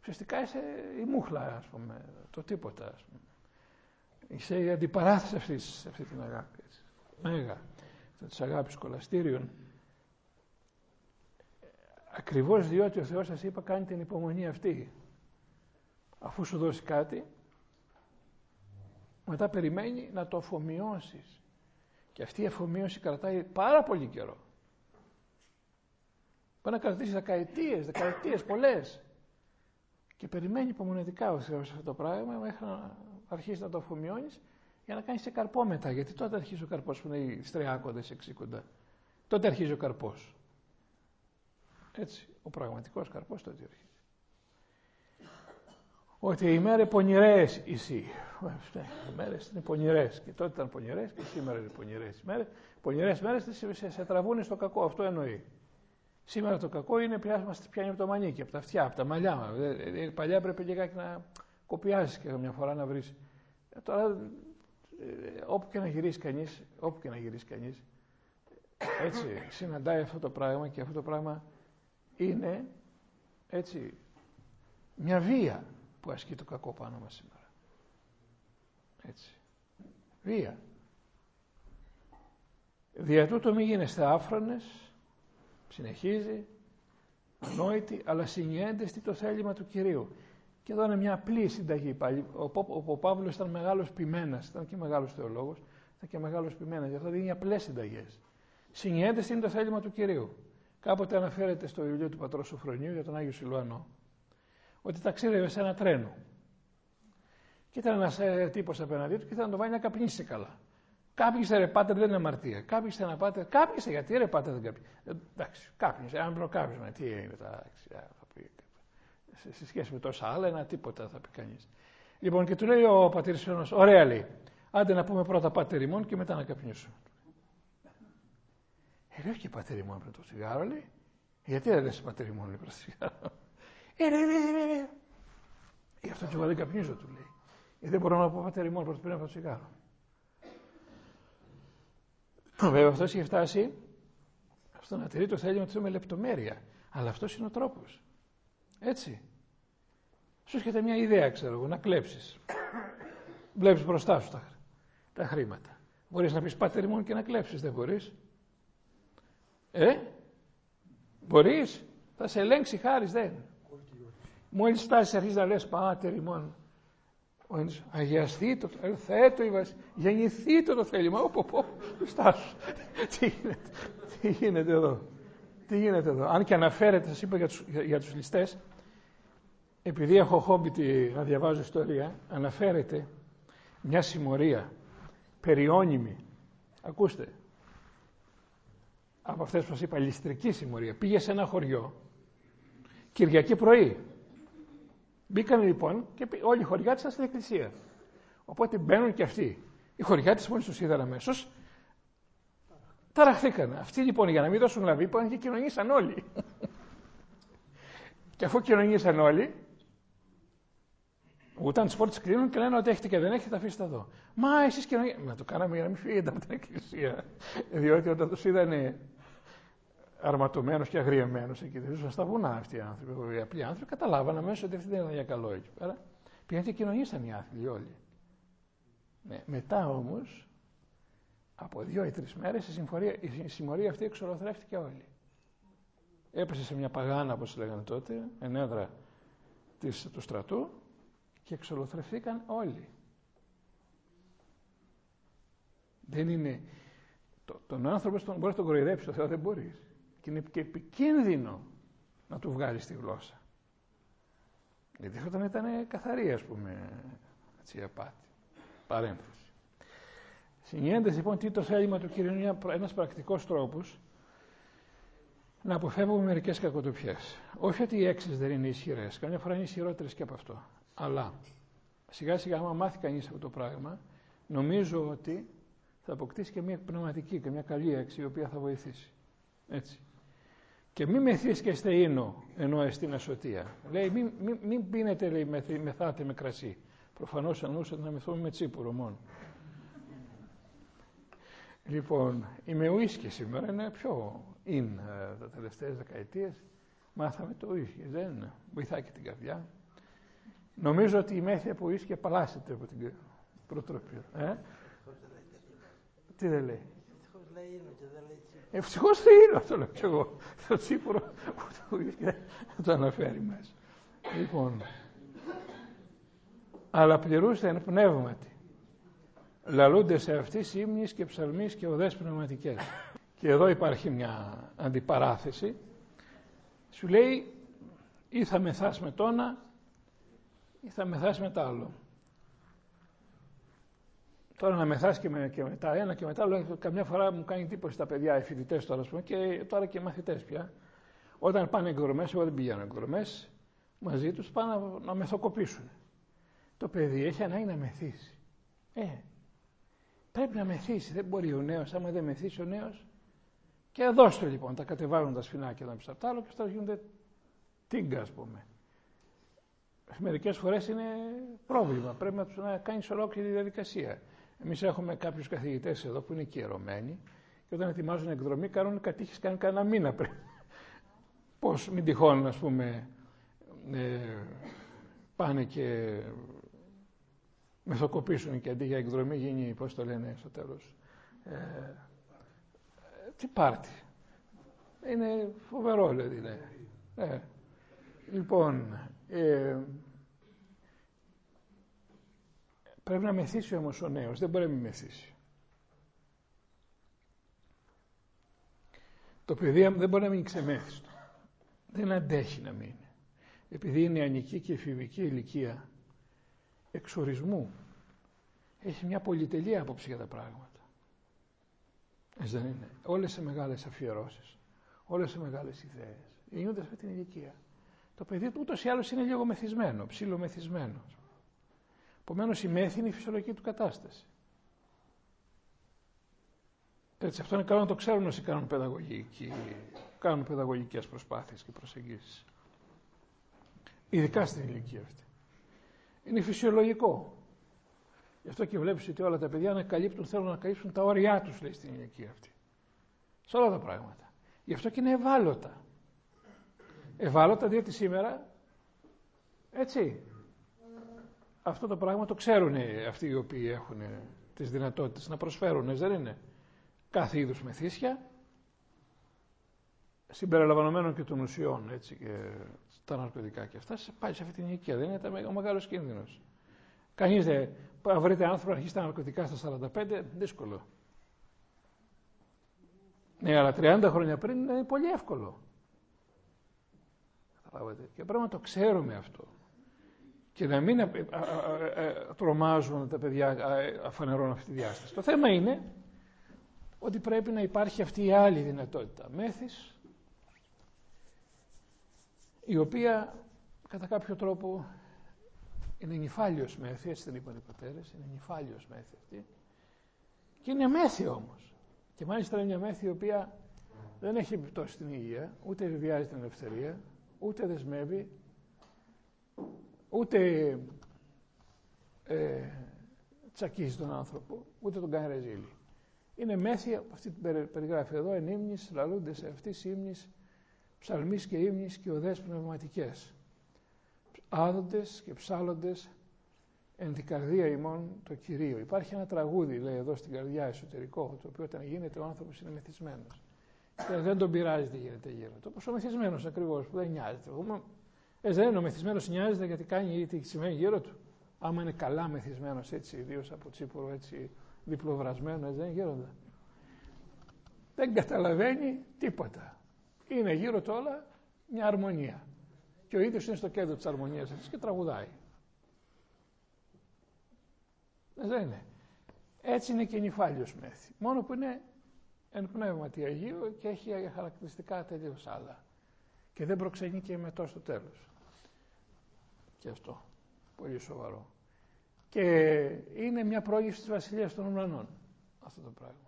Ουσιαστικά είσαι η μούχλα, ας πούμε, το τίποτα, ας πούμε. Είσαι η αντιπαράθεση αυτής, σε αυτή την αγάπη. Έτσι. Μέγα. Της αγάπης κολαστήριων. Ακριβώς διότι ο Θεός σας είπα κάνει την υπομονή αυτή. Αφού σου δώσει κάτι, μετά περιμένει να το αφομοιώσεις. Και αυτή η αφομοίωση κρατάει πάρα πολύ καιρό. Μπορεί να κρατήσει δεκαετίες, δεκαετίες πολλές. Και περιμένει υπομονετικά ο Θεός αυτό το πράγμα μέχρι να αρχίσει να το αφομοιώνεις για να κάνεις και καρπό μετά. Γιατί τότε αρχίζει ο καρπός που είναι οι στρεάκοντες εξήκοντα. Τότε αρχίζει ο καρπός. Έτσι, ο πραγματικός καρπός τότε αρχίζει. Ότι οι μέρε πονηρές εσύ. Οι μέρες είναι πονηρές. Και τότε ήταν πονηρές και σήμερα είναι πονηρές. Οι πονηρές μέρες σε, σε τραβούν στο κακό. Αυτό εννοεί. Σήμερα το κακό είναι πια μας πιάνει από το μανίκι, από τα αυτιά, από τα μαλλιά μας. Ε, ε, ε, παλιά πρέπει λιγάκι να κοπιάσεις και μια φορά να βρεις. τώρα όπου και να γυρίσεις κανείς, όπου και να γυρίσεις κανείς, έτσι συναντάει αυτό το πράγμα και αυτό το πράγμα είναι έτσι μια βία που ασκεί το κακό πάνω μας σήμερα. Έτσι. Βία. Δια τούτο μη γίνεστε άφρονες, Συνεχίζει, ανόητη, αλλά συνιέντεστη το θέλημα του Κυρίου. Και εδώ είναι μια απλή συνταγή πάλι. Ο, ο, ο Παύλος ήταν μεγάλος ποιμένας, ήταν και μεγάλος θεολόγος, ήταν και μεγάλος ποιμένας, γι' αυτό δίνει απλές συνταγές. Συνιέντεστη είναι το θέλημα του Κυρίου. Κάποτε αναφέρεται στο βιβλίο του πατρός Σοφρονίου για τον Άγιο Σιλουανό, ότι ταξίδευε σε ένα τρένο. Και ήταν ένας ε, τύπος απέναντί του και ήθελε να το βάλει να καπνίσει καλά. Κάπνισε ρε πάτερ δεν είναι αμαρτία. Κάπνισε ένα πάτερ. Κάπνισε γιατί ρε πάτερ δεν κάπνισε. Ε, εντάξει, κάπνισε. Αν προκάπνισε, τι είναι τα. Θα πει, σε, σε σχέση με τόσα άλλα, ένα τίποτα θα πει κανείς. Λοιπόν, και του λέει ο πατήρ Ιωάννη, ωραία λέει. Άντε να πούμε πρώτα πάτερ ημών και μετά να καπνίσουμε. Ε, λέει, όχι πατέρι μόνο πριν το τσιγάρο, λέει. Γιατί δεν λες πατέρι μόνο πριν το τσιγάρο. Ε, ρε, ρε, ρε, ρε. Γι' αυτό και εγώ δεν καπνίζω, του λέει. Γιατί δεν μπορώ να πω πατέρι μόνο πριν το τσιγάρο. Βέβαια αυτός είχε φτάσει στο να τηρεί το θέλημα του με λεπτομέρεια. Αλλά αυτός είναι ο τρόπος. Έτσι. Σου έρχεται μια ιδέα, ξέρω εγώ, να κλέψεις. Βλέπεις μπροστά σου τα, τα χρήματα. Μπορείς να πεις πάτερ μόνο και να κλέψεις, δεν μπορείς. Ε, μπορείς, θα σε ελέγξει χάρης δεν. Μόλις φτάσεις αρχίζεις να λες Πάτερ ημών, αγιαστεί το θέτω η βασίλεια, γεννηθεί το το θέλημα, όπου, όπου, στάσου. τι γίνεται, τι γίνεται εδώ, τι γίνεται εδώ. Αν και αναφέρεται, σας είπα για τους, για, για τους ληστές, επειδή έχω χόμπι να διαβάζω ιστορία, αναφέρεται μια συμμορία περιώνυμη. Ακούστε, από αυτές που σας είπα, ληστρική συμμορία. Πήγε σε ένα χωριό, Κυριακή πρωί. Μπήκαν λοιπόν και όλοι οι χωριάτες στην εκκλησία. Οπότε μπαίνουν και αυτοί. Οι χωριάτες μόλις τους είδαν αμέσως. Ταραχθήκαν. Αυτοί λοιπόν για να μην δώσουν λαβή είπαν και κοινωνήσαν όλοι. και αφού κοινωνήσαν όλοι, όταν τι πόρτε κλείνουν και λένε ότι έχετε και δεν έχετε, αφήστε εδώ. Μα εσείς κοινωνήσατε. Μα το κάναμε για να μην φύγετε από την εκκλησία. Διότι όταν τους είδανε αρματωμένος και αγριεμένος εκεί. Δεν ζούσαν στα βουνά αυτοί οι άνθρωποι. Οι απλοί άνθρωποι καταλάβανε αμέσως ότι αυτοί δεν ήταν για καλό εκεί πέρα. Πήγαν και κοινωνήσαν οι άθλοι όλοι. Ναι. Μετά όμως, από δύο ή τρεις μέρες, η, η συμμορία αυτή εξολοθρεύτηκε όλη. Έπεσε σε μια παγάνα, όπως λέγανε τότε, ενέδρα της, του στρατού και εξολοθρευτήκαν όλοι. Δεν είναι. Το, τον άνθρωπο τον μπορείς να τον κοροϊδέψεις, το Θεός δεν μπορείς. Και είναι και επικίνδυνο να του βγάλεις τη γλώσσα. Γιατί όταν ήταν καθαρή, ας πούμε, έτσι, απάτη. Παρένθεση. Συνγένεται λοιπόν τι το θέλημα του Κυρίου είναι ένας πρακτικός τρόπος να αποφεύγουμε μερικές κακοτοπιές. Όχι ότι οι έξις δεν είναι ισχυρές, καμιά φορά είναι ισχυρότερες και από αυτό. Αλλά σιγά σιγά, άμα μάθει κανείς αυτό το πράγμα, νομίζω ότι θα αποκτήσει και μια πνευματική και μια καλή έξι η οποία θα βοηθήσει. Έτσι. Και μην μεθύσκεστε ίνο, ενώ εστίν ασωτεία. Λέει, μην, μην, μην πίνετε, λέει, μεθάτε με κρασί. Προφανώς εννοούσε να μεθούμε με τσίπουρο μόνο. Λοιπόν, η ουίσκι σήμερα είναι πιο in ε, τα τελευταίες δεκαετίες. Μάθαμε το ουίσκι, δεν βοηθάει και την καρδιά. Νομίζω ότι η μέθη από ουίσκι απαλλάσσεται από την προτροπή. Ε; Τι δεν λέει; Ευτυχώς είναι αυτό λέω και εγώ. Το τσίπουρο που το το αναφέρει μέσα. Λοιπόν, αλλά πληρούσε εν πνεύματι. Λαλούνται σε αυτή ύμνης και ψαλμής και οδές πνευματικές. Και εδώ υπάρχει μια αντιπαράθεση. Σου λέει ή θα μεθάς με τόνα ή θα μεθάς με τ' άλλο. Τώρα να μεθάσει και, με, και μετά ένα και μετά άλλο, καμιά φορά μου κάνει εντύπωση τα παιδιά, οι φοιτητές τώρα, πούμε, και τώρα και μαθητές πια. Όταν πάνε εκδρομές, εγώ δεν πηγαίνω εκδρομές, μαζί τους πάνε να, να μεθοκοπήσουν. Το παιδί έχει ανάγκη να μεθύσει. Ε, πρέπει να μεθύσει. Δεν μπορεί ο νέος, άμα δεν μεθύσει ο νέος. Και δώστε λοιπόν, τα κατεβάζουν τα σφινάκια ένα από τα άλλο και αυτά γίνονται τίγκα, ας πούμε. Μερικές φορές είναι πρόβλημα. Πρέπει να τους κάνει ολόκληρη διαδικασία. Εμείς έχουμε κάποιους καθηγητές εδώ που είναι κυερωμένοι και όταν ετοιμάζουν εκδρομή κάνουν κατήχε κάνει κανένα μήνα πριν. Πώς μην τυχόν, ας πούμε, ε, πάνε και μεθοκοπήσουν και αντί για εκδρομή γίνει, πώς το λένε στο τέλος, ε, τι πάρτι. Είναι φοβερό, δηλαδή. Ναι. Ε, λοιπόν, ε, Πρέπει να μεθύσει όμως ο νέος, δεν μπορεί να μην μεθύσει. Το παιδί δεν μπορεί να μείνει ξεμέθιστο. Δεν αντέχει να μείνει. Επειδή είναι νεανική και εφηβική ηλικία εξορισμού. Έχει μια πολυτελή άποψη για τα πράγματα. Έτσι δεν είναι. Όλες οι μεγάλες αφιερώσεις, όλες οι μεγάλες ιδέες γίνονται σε αυτή την ηλικία. Το παιδί του ούτως ή άλλως είναι λίγο μεθυσμένο, ψιλομεθυσμένο. Επομένως η μέθη είναι η φυσιολογική του κατάσταση. Έτσι, αυτό είναι καλό να το ξέρουν όσοι κάνουν, παιδαγωγική, κάνουν παιδαγωγικές προσπάθειες και προσεγγίσεις. Ειδικά στην ηλικία αυτή. Είναι φυσιολογικό. Γι' αυτό και βλέπεις ότι όλα τα παιδιά ανακαλύπτουν, θέλουν να καλύψουν τα όρια τους, λέει, στην ηλικία αυτή. Σε όλα τα πράγματα. Γι' αυτό και είναι ευάλωτα. Ευάλωτα διότι σήμερα, έτσι, αυτό το πράγμα το ξέρουν αυτοί οι οποίοι έχουν τις δυνατότητες να προσφέρουν, δεν είναι; Κάθε είδους μεθύσια, συμπεριλαμβανομένων και των ουσιών, έτσι, και τα ναρκωτικά και αυτά, πάει σε αυτή την ηλικία. Δεν είναι ο μεγάλος κίνδυνος. Κανείς δεν. Αν βρείτε άνθρωπο να αρχίσει τα ναρκωτικά στα 45, δύσκολο. Ναι, αλλά 30 χρόνια πριν είναι πολύ εύκολο. Και πρέπει να το ξέρουμε αυτό. Και να μην τρομάζουν τα παιδιά αφανερών αυτή τη διάσταση. Το θέμα είναι ότι πρέπει να υπάρχει αυτή η άλλη δυνατότητα μέθης, η οποία κατά κάποιο τρόπο είναι νυφάλιος μέθη, έτσι δεν είπαν οι πατέρες, είναι νυφάλιος μέθη αυτή. Και είναι μέθη όμως. Και μάλιστα είναι μια μέθη η οποία δεν έχει επιπτώσει στην υγεία, ούτε βιάζει την ελευθερία, ούτε δεσμεύει, ούτε ε, τσακίζει τον άνθρωπο, ούτε τον κάνει ρεζίλη. Είναι μέθη, αυτή την περιγράφει εδώ, εν ύμνης, λαλούνται σε αυτής ύμνης, ψαλμής και ύμνης και οδές πνευματικές. Άδοντες και ψάλλοντες εν την καρδία ημών το Κυρίο. Υπάρχει ένα τραγούδι, λέει εδώ στην καρδιά εσωτερικό, το οποίο όταν γίνεται ο άνθρωπος είναι μεθυσμένος. Και δεν τον πειράζει τι γίνεται γύρω του. Όπως ο μεθυσμένος ακριβώς, που δεν νοιάζεται. Ε, δεν είναι ο μεθυσμένος νοιάζεται γιατί κάνει ή τι σημαίνει γύρω του. Άμα είναι καλά μεθυσμένος έτσι, ιδίως από τσίπουρο έτσι διπλοβρασμένος, έτσι δεν γέροντα. Δεν καταλαβαίνει τίποτα. Είναι γύρω του όλα μια αρμονία. Και ο ίδιος είναι στο κέντρο της αρμονίας αυτής και τραγουδάει. Δεν είναι. Έτσι είναι και νυφάλιος μέθη. Μόνο που είναι εν πνεύματι Αγίου και έχει χαρακτηριστικά τελείως άλλα. Και δεν προξενεί και μετό στο τέλος. Και αυτό. Πολύ σοβαρό. Και είναι μια πρόγευση της Βασιλείας των Ουρανών αυτό το πράγμα.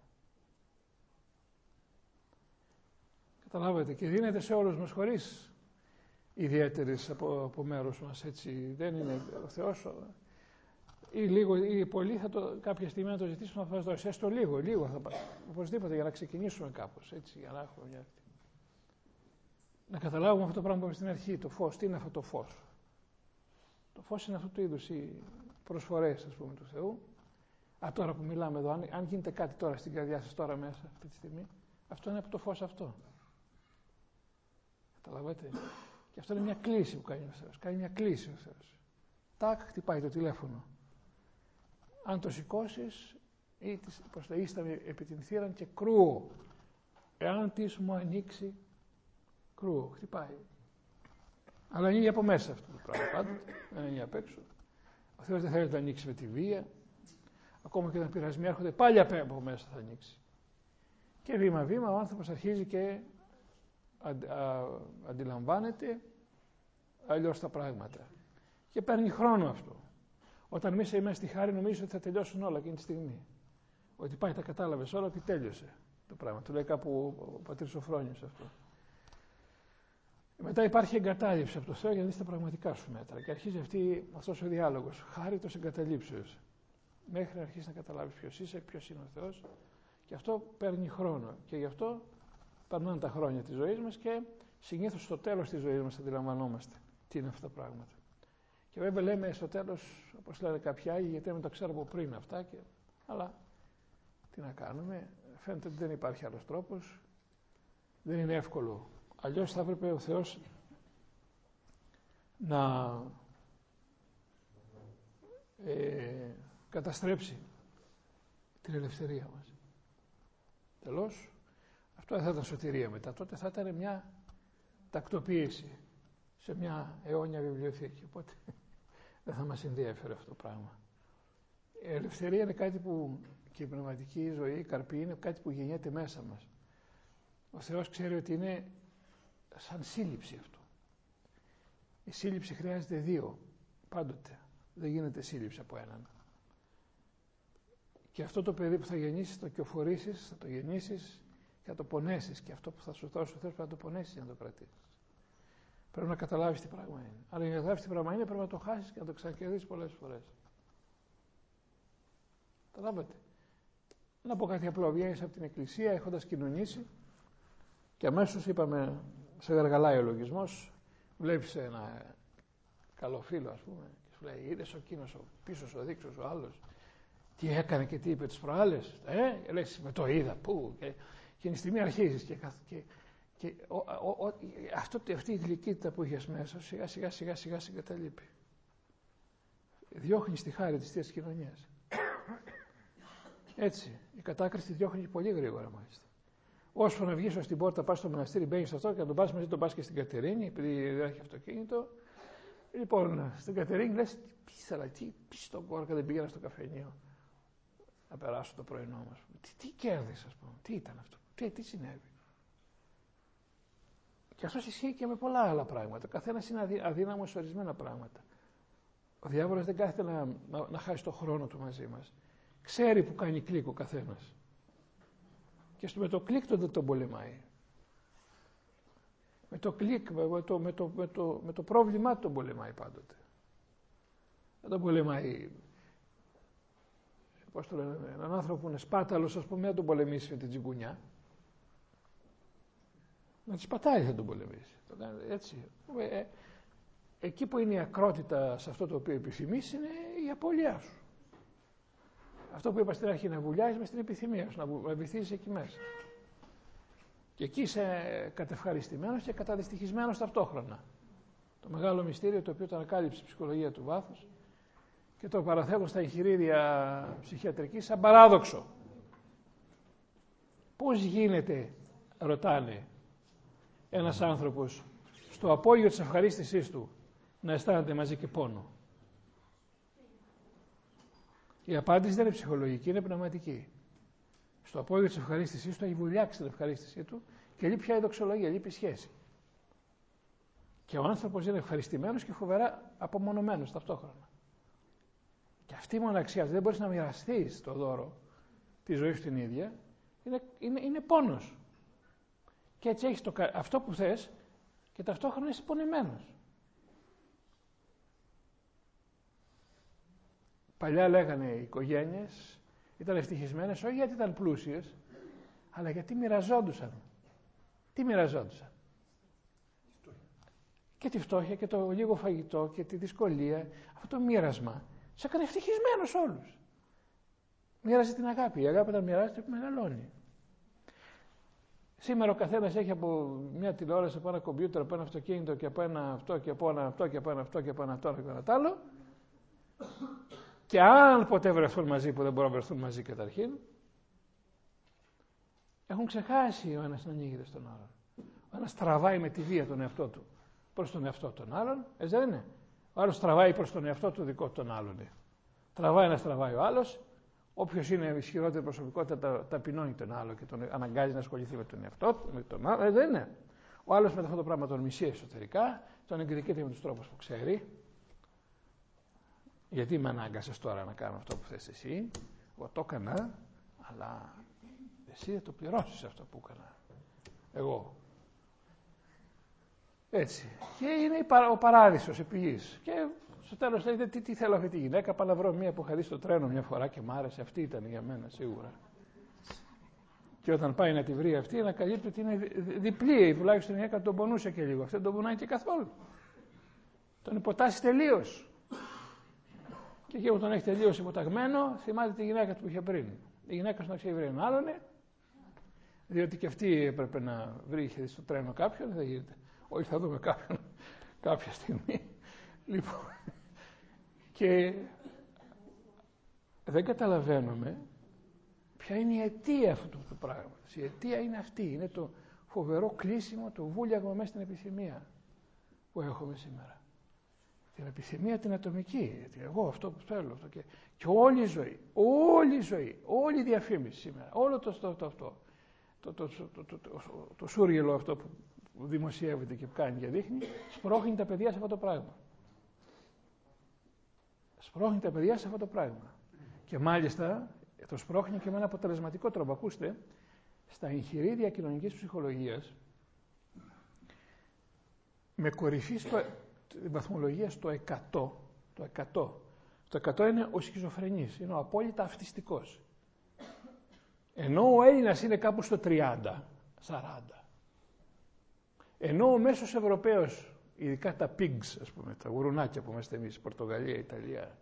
Καταλάβατε και δίνεται σε όλους μας χωρίς ιδιαίτερες από, από μέρους μας έτσι. Δεν είναι ο Θεός ή λίγο ή πολύ θα το, κάποια στιγμή να το ζητήσουμε να το δώσει. Έστω λίγο, λίγο θα πάει. Οπωσδήποτε για να ξεκινήσουμε κάπως έτσι, για να έχουμε μια... Να καταλάβουμε αυτό το πράγμα που είπαμε στην αρχή, το φως. Τι είναι αυτό το φως; Το φως είναι αυτού του είδους η προσφορές ας πούμε του Θεού. Α, τώρα που μιλάμε εδώ, αν, αν γίνεται κάτι τώρα στην καρδιά σας τώρα μέσα αυτή τη στιγμή, αυτό είναι από το φως αυτό. Καταλαβαίνετε; Και αυτό είναι μια κλίση που κάνει ο Θεός. Κάνει μια κλίση ο Θεός. Τάκ, χτυπάει το τηλέφωνο. Αν το σηκώσεις ή προς τα ίσταμε επί την θύραν και κρούω. Εάν τη μου ανοίξει, κρούω. Χτυπάει. Αλλά είναι από μέσα αυτό το πράγμα. Πάντοτε δεν είναι απ' έξω. Ο Θεός δεν θέλει να το ανοίξει με τη βία. Ακόμα και όταν πειρασμοί έρχονται, πάλι από μέσα θα ανοίξει. Και βήμα-βήμα ο άνθρωπος αρχίζει και αντιλαμβάνεται αλλιώς τα πράγματα. Και παίρνει χρόνο αυτό. Όταν μέσα είμαστε στη χάρη, νομίζω ότι θα τελειώσουν όλα εκείνη τη στιγμή. Ότι πάει, τα κατάλαβες όλα, ότι τέλειωσε το πράγμα. Το λέει κάπου ο πατήρ Σοφρόνιος αυτό. Μετά υπάρχει εγκατάλειψη από το Θεό για να δεις τα πραγματικά σου μέτρα. Και αρχίζει αυτός ο διάλογος. Χάριτος εγκαταλείψεως. Μέχρι να αρχίσεις να καταλάβεις ποιος είσαι, ποιος είναι ο Θεός. Και αυτό παίρνει χρόνο. Και γι' αυτό περνάνε τα χρόνια της ζωής μας και συνήθως στο τέλος της ζωής μας αντιλαμβανόμαστε τι είναι αυτά τα πράγματα. Και βέβαια λέμε στο τέλος, όπως λένε κάποιοι άλλοι, γιατί δεν το ξέρω από πριν αυτά. Και... Αλλά τι να κάνουμε, φαίνεται ότι δεν υπάρχει άλλος τρόπος. Δεν είναι εύκολο Αλλιώς θα έπρεπε ο Θεός να ε, καταστρέψει την ελευθερία μας. Τελώς, αυτό δεν θα ήταν σωτηρία μετά. Τότε θα ήταν μια τακτοποίηση σε μια αιώνια βιβλιοθήκη. Οπότε δεν θα μας ενδιαφέρει αυτό το πράγμα. Η ελευθερία είναι κάτι που Και η πνευματική ζωή, η καρπή είναι κάτι που γεννιέται μέσα μας. Ο Θεός ξέρει ότι είναι σαν σύλληψη αυτό. Η σύλληψη χρειάζεται δύο πάντοτε. Δεν γίνεται σύλληψη από έναν. Και αυτό το παιδί που θα γεννήσεις, θα το κυοφορήσει, θα το γεννήσεις και θα το πονέσεις. Και αυτό που θα σου δώσει ο Θεός πρέπει να το πονέσεις για να το κρατήσεις. Πρέπει να καταλάβεις τι πράγμα είναι. Αλλά για να καταλάβεις τι πράγμα είναι, πρέπει να το χάσεις και να το ξανακερδίσεις πολλές φορές. Καταλάβατε. Να πω κάτι απλό. Βγαίνεις από την εκκλησία έχοντας κοινωνήσει και αμέσως είπαμε, σε γαργαλάει ο λογισμός, βλέπεις ένα καλό φίλο, ας πούμε, και σου λέει: Είδες ο εκείνος ο πίσω ο δείξος, ο άλλος. Τι έκανε και τι είπε τις προάλλες. Ε, λες, με το είδα. Πού. Και, και τη στιγμή αρχίζεις και, και, και ο, ο, ο, αυτό, αυτή η γλυκύτητα που είχε μέσα σιγά σιγά σιγά σιγά συγκαταλείπει. Διώχνεις τη χάρη της θείας κοινωνίας. Έτσι. Η κατάκριση διώχνει πολύ γρήγορα μάλιστα. Όσο να βγεις ω την πόρτα, πας στο μοναστήρι, μπαίνεις στο αυτό και να τον πας μαζί, τον πας και στην Κατερίνη, επειδή δεν έχει αυτοκίνητο. Λοιπόν, στην Κατερίνη λες, τι τι, τι στον κόρκα δεν πήγαινα στο καφενείο να περάσω το πρωινό μας. Τι, τι κέρδισες, ας πούμε, τι ήταν αυτό, τι, τι συνέβη; Και αυτό ισχύει και με πολλά άλλα πράγματα. Ο καθένας είναι αδύναμος σε ορισμένα πράγματα. Ο διάβολος δεν κάθεται να, να, να χάσει το χρόνο του μαζί μας. Ξέρει που κάνει κλικ ο καθένας. Και στο, με το κλικ δεν τον πολεμάει. Με το κλικ, με το, με το, με το, με το πρόβλημά του τον πολεμάει πάντοτε. Δεν τον πολεμάει πώς το λένε, έναν άνθρωπο που είναι σπάταλος, ας πούμε, να τον πολεμήσει με την τσιγκουνιά. Με τη σπατάλη θα τον πολεμήσει. Το κάνει έτσι. Ε, εκεί που είναι η ακρότητα σε αυτό το οποίο επιθυμείς είναι η απώλειά σου. Αυτό που είπα στην αρχή, να βουλιάζεις μες στην επιθυμία σου, να βυθίζεις εκεί μέσα. Και εκεί είσαι κατευχαριστημένος και καταδυστυχισμένος ταυτόχρονα. Το μεγάλο μυστήριο το οποίο το ανακάλυψε η ψυχολογία του βάθους και το παραθέτω στα εγχειρίδια ψυχιατρικής σαν παράδοξο. Πώς γίνεται, ρωτάνε, ένας άνθρωπος στο απόγειο της ευχαρίστησής του να αισθάνεται μαζί και πόνο. Η απάντηση δεν είναι ψυχολογική, είναι πνευματική. Στο απόγειο της ευχαρίστησής του έχει βουλιάξει την ευχαρίστησή του και λείπει πια η δοξολογία, λείπει η σχέση. Και ο άνθρωπος είναι ευχαριστημένος και φοβερά απομονωμένος ταυτόχρονα. Και αυτή η μοναξιά, δεν μπορείς να μοιραστείς το δώρο της ζωής σου την ίδια, είναι, είναι, είναι πόνος. Και έτσι έχεις το, αυτό που θες και ταυτόχρονα είσαι πονεμένος. Παλιά λέγανε οι οικογένειες ήταν ευτυχισμένες όχι γιατί ήταν πλούσιες, αλλά γιατί μοιραζόντουσαν. Τι μοιραζόντουσαν; Και τη φτώχεια και το λίγο φαγητό και τη δυσκολία, αυτό το μοίρασμα σε έκανε ευτυχισμένος όλους. Μοίραζε την αγάπη. Η αγάπη όταν μοιράζεται μεγαλώνει. Σήμερα ο καθένας έχει από μια τηλεόραση, από ένα κομπιούτερ, από ένα αυτοκίνητο και από ένα αυτό και από ένα αυτό και από ένα αυτό και από ένα αυτό και από ένα άλλο. Και αν ποτέ βρεθούν μαζί που δεν μπορούν να βρεθούν μαζί καταρχήν, έχουν ξεχάσει ο ένας να ανοίγεται στον άλλον. Ο ένας τραβάει με τη βία τον εαυτό του προς τον εαυτό των άλλων, έτσι δεν είναι. Ο άλλος τραβάει προς τον εαυτό του δικό των άλλων. Τραβάει ένας, τραβάει ο άλλος. Όποιος είναι ισχυρότερη προσωπικότητα ταπεινώνει τον άλλο και τον αναγκάζει να ασχοληθεί με τον εαυτό του, με τον άλλο. Ε, δεν είναι. Ο άλλος με αυτό το πράγμα τον μισεί εσωτερικά, τον εκδικείται με τους τρόπους που ξέρει. Γιατί με ανάγκασες τώρα να κάνω αυτό που θες εσύ; Εγώ το έκανα, αλλά εσύ θα το πληρώσεις αυτό που έκανα. Εγώ. Έτσι. Και είναι ο παράδεισος επί Και στο τέλος λέει, τι, τι θέλω αυτή τη γυναίκα, πάω να βρω μία που είχα δει στο τρένο μια φορά και μ' άρεσε. Αυτή ήταν για μένα σίγουρα. Και όταν πάει να τη βρει αυτή, ανακαλύπτει ότι είναι διπλή, τουλάχιστον η γυναίκα τον πονούσε και λίγο. Αυτό τον πονάει και καθόλου. Τον υποτάσσει τελείως. Και εκεί που τον έχει τελείως υποταγμένο, θυμάται τη γυναίκα του που είχε πριν. Η γυναίκα σου να ξέρει βρει έναν άλλον, διότι και αυτή έπρεπε να βρει, είχε στο τρένο κάποιον, δεν γίνεται. Όχι, θα δούμε κάποιον κάποια στιγμή. Λοιπόν, και δεν καταλαβαίνουμε ποια είναι η αιτία αυτού του πράγματος. Η αιτία είναι αυτή. Είναι το φοβερό κλείσιμο, το βούλιαγμα μέσα στην επιθυμία που έχουμε σήμερα. την επιθυμία την ατομική. Εγώ αυτό που θέλω. Αυτό και, και όλη η ζωή, όλη η ζωή, όλη η διαφήμιση σήμερα, όλο το, το, το, αυτό, το, το, το, το, το, το σούργελο αυτό που δημοσιεύεται και που κάνει και δείχνει, σπρώχνει τα παιδιά σε αυτό το πράγμα. Σπρώχνει τα παιδιά σε αυτό το πράγμα. Και μάλιστα το σπρώχνει και με ένα αποτελεσματικό τρόπο. Ακούστε, στα εγχειρίδια κοινωνικής ψυχολογίας, με κορυφή στο, την βαθμολογία στο 100, το 100, το 100 είναι ο σχιζοφρενής, είναι ο απόλυτα αυτιστικός. Ενώ ο Έλληνας είναι κάπου στο 30, 40. Ενώ ο μέσος Ευρωπαίος, ειδικά τα pigs, ας πούμε, τα γουρουνάκια που είμαστε εμείς, Πορτογαλία, Ιταλία,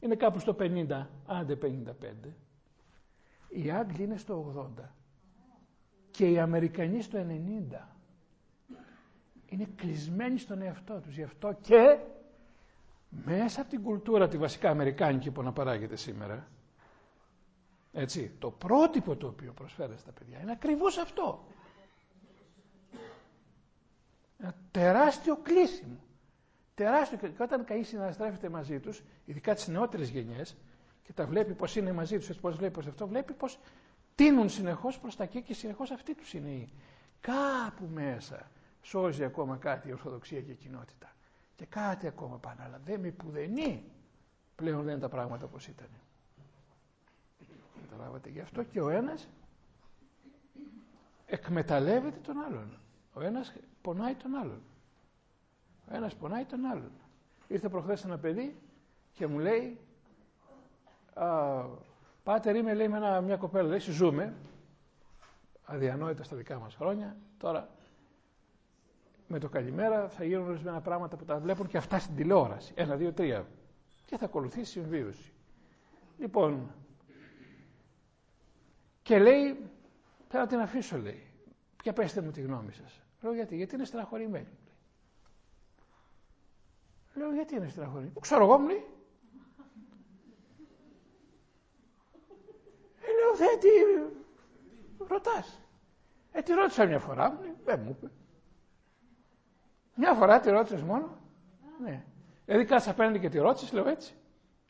είναι κάπου στο 50, άντε 55. Οι Άγγλοι είναι στο 80 και οι Αμερικανοί στο 90. Είναι κλεισμένοι στον εαυτό τους. Γι' αυτό και μέσα από την κουλτούρα τη βασικά αμερικάνικη που αναπαράγεται σήμερα, έτσι, το πρότυπο το οποίο προσφέρεται στα παιδιά είναι ακριβώς αυτό. Ένα τεράστιο κλείσιμο. Τεράστιο. Και όταν κανείς συναστρέφεται μαζί τους, ειδικά τις νεότερες γενιές, και τα βλέπει πώς είναι μαζί τους, έτσι πώς βλέπει πως αυτό, βλέπει πως τίνουν συνεχώς προς τα εκεί και συνεχώς αυτή τους είναι η. Κάπου μέσα σώζει ακόμα κάτι η Ορθοδοξία και η κοινότητα. Και κάτι ακόμα πάνω, αλλά δεν με πουδενή πλέον δεν είναι τα πράγματα όπως ήταν. Καταλάβατε, γι' αυτό και ο ένας εκμεταλλεύεται τον άλλον. Ο ένας πονάει τον άλλον. Ο ένας πονάει τον άλλον. Ήρθε προχθές ένα παιδί και μου λέει α, Πάτερ είμαι λέει με μια κοπέλα, λέει ζούμε, αδιανόητα στα δικά μας χρόνια, τώρα με το καλημέρα θα γίνουν ορισμένα πράγματα που τα βλέπουν και αυτά στην τηλεόραση. Ένα, δύο, τρία. Και θα ακολουθήσει η συμβίωση. Λοιπόν, και λέει, θέλω να την αφήσω, λέει. Ποια πέστε μου τη γνώμη σας. Λέω γιατί, γιατί είναι στεναχωρημένη. Λέω γιατί είναι στεναχωρημένη. Που ξέρω εγώ μου λέει. Ε, λέω δεν τι ρωτάς. Ε, τη ρώτησα μια φορά, μου δεν μου είπε. Μια φορά τη ρώτησες μόνο. Ναι. Δηλαδή κάτσε απέναντι και τη ρώτησες, λέω έτσι.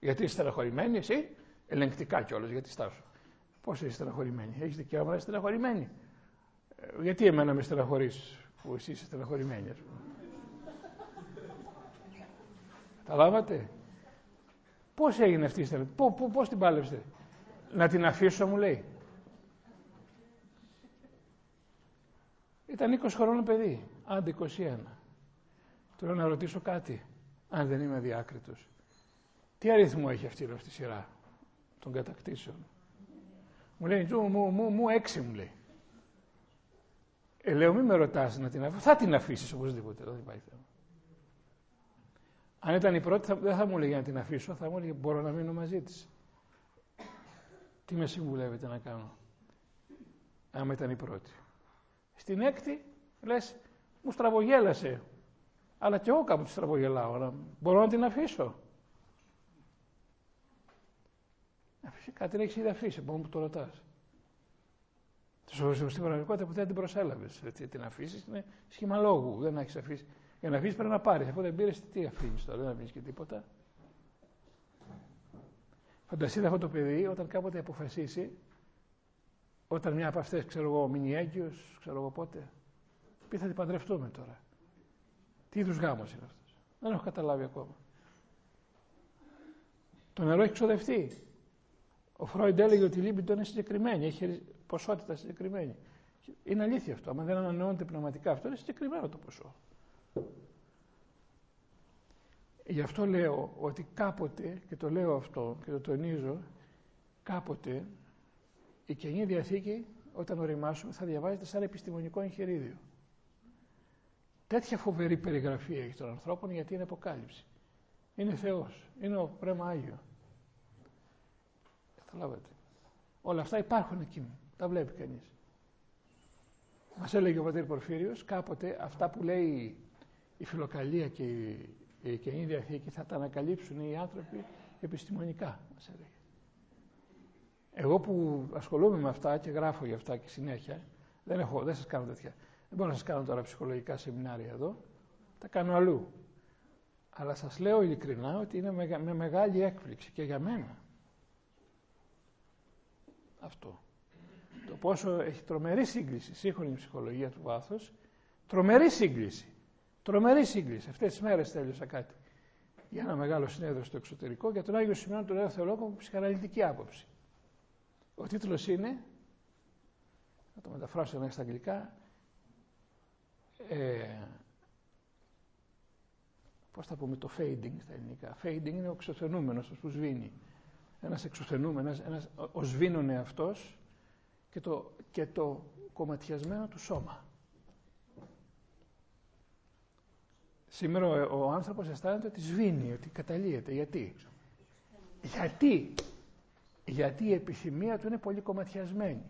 Γιατί είσαι στεναχωρημένη, εσύ; Ελεγκτικά κιόλας, γιατί στάσου. Πώς είσαι στεναχωρημένη, έχεις δικαίωμα να είσαι στεναχωρημένη. Ε, γιατί εμένα με στεναχωρεί που εσύ είσαι στεναχωρημένη, ας πούμε. Καταλάβατε; Πώς έγινε αυτή η στεναχωρημένη, πώς την πάλεψε; Να την αφήσω, μου λέει. Ήταν 20 χρόνων παιδί, άντε 21. Θέλω να ρωτήσω κάτι, αν δεν είμαι διάκριτος. Τι αριθμό έχει αυτή η σειρά των κατακτήσεων; Μου λέει, μου, μου, μου, μου έξι μου λέει. Ε, λέω, μην με ρωτάς να την αφήσω. Θα την αφήσεις οπωσδήποτε, δεν υπάρχει θέμα. Αν ήταν η πρώτη, θα, δεν θα μου έλεγε να την αφήσω, θα μου έλεγε μπορώ να μείνω μαζί της. Τι με συμβουλεύετε να κάνω, άμα ήταν η πρώτη. Στην έκτη, λες, μου στραβογέλασε αλλά και εγώ κάπου τη στραβογελάω. Μπορώ να την αφήσω. Ε, φυσικά την έχεις ήδη αφήσει, μόνο που το ρωτάς. Στην πραγματικότητα που δεν την προσέλαβες. Την αφήσεις είναι σχήμα λόγου. Δεν έχεις αφήσει. Για να αφήσεις πρέπει να πάρεις. Αφού δεν πήρες, τι αφήνεις τώρα, δεν αφήνεις και τίποτα. Φανταστείτε αυτό το παιδί όταν κάποτε αποφασίσει, όταν μια από αυτές, ξέρω εγώ, μείνει έγκυος, ξέρω εγώ πότε, πει θα την παντρευτούμε τώρα. Τι είδους γάμος είναι αυτός; Δεν έχω καταλάβει ακόμα. Το νερό έχει ξοδευτεί. Ο Φρόιντ έλεγε ότι η λίμπη είναι συγκεκριμένη, έχει ποσότητα συγκεκριμένη. Είναι αλήθεια αυτό. Αν δεν ανανεώνεται πνευματικά αυτό, είναι συγκεκριμένο το ποσό. Γι' αυτό λέω ότι κάποτε, και το λέω αυτό και το τονίζω, κάποτε η Καινή Διαθήκη, όταν οριμάσουμε, θα διαβάζεται σαν επιστημονικό εγχειρίδιο. Τέτοια φοβερή περιγραφή έχει των ανθρώπων γιατί είναι αποκάλυψη. Είναι Θεός. Είναι ο Πρέμα Άγιο. Καταλάβατε. Όλα αυτά υπάρχουν εκεί. Τα βλέπει κανείς. Μας έλεγε ο Πατήρ Πορφύριος κάποτε αυτά που λέει η φιλοκαλία και η, η Καινή Διαθήκη θα τα ανακαλύψουν οι άνθρωποι επιστημονικά, μας έλεγε. Εγώ που ασχολούμαι με αυτά και γράφω για αυτά και συνέχεια, δεν, έχω, δεν σας κάνω τέτοια δεν μπορώ να σας κάνω τώρα ψυχολογικά σεμινάρια εδώ. Τα κάνω αλλού. Αλλά σας λέω ειλικρινά ότι είναι με μεγάλη έκπληξη και για μένα. Αυτό. Το πόσο έχει τρομερή σύγκληση, σύγχρονη ψυχολογία του βάθους, τρομερή σύγκληση. Τρομερή σύγκληση. Αυτές τις μέρες τέλειωσα κάτι για ένα μεγάλο συνέδριο στο εξωτερικό για τον Άγιο Σημείο του Νέου Θεολόγου από ψυχαναλυτική άποψη. Ο τίτλος είναι, θα το μεταφράσω στα αγγλικά, ε, πώς θα πούμε το fading στα ελληνικά. Fading είναι ο εξωθενούμενος, που σβήνει. Ένας εξωθενούμενος, ένας, ο σβήνων εαυτός και το, και το κομματιασμένο του σώμα. Σήμερα ο, ο άνθρωπος αισθάνεται ότι σβήνει, ότι καταλύεται. Γιατί; Γιατί; Γιατί η επιθυμία του είναι πολύ κομματιασμένη.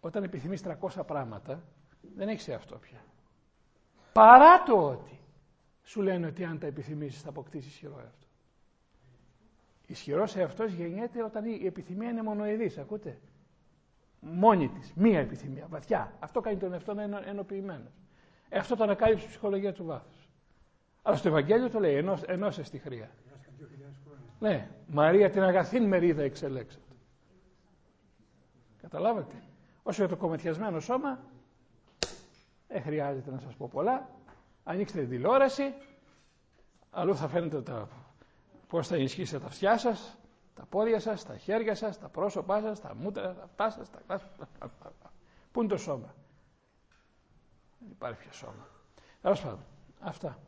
Όταν επιθυμείς 300 πράγματα, δεν έχεις αυτό πια. Παρά το ότι σου λένε ότι αν τα επιθυμήσεις θα αποκτήσεις ισχυρό εαυτό. Ισχυρός εαυτό γεννιέται όταν η επιθυμία είναι μονοειδής, ακούτε; Μόνη της, μία επιθυμία, βαθιά. Αυτό κάνει τον εαυτό να είναι ενοποιημένος. Ε, αυτό το ανακάλυψε η ψυχολογία του βάθους. Αλλά στο Ευαγγέλιο το λέει, ενός ενός στη χρία. Ναι, Μαρία την αγαθήν μερίδα εξελέξατε. Καταλάβατε; Όσο για το κομματιασμένο σώμα, δεν χρειάζεται να σας πω πολλά. Ανοίξτε την τηλεόραση, αλλού θα φαίνεται τα, πώς θα ενισχύσετε τα αυτιά σας, τα πόδια σας, τα χέρια σας, τα πρόσωπά σας, τα μούτρα, τα αυτά σας, τα Πού είναι το σώμα; Δεν υπάρχει πια σώμα. Τέλος πάντων, αυτά.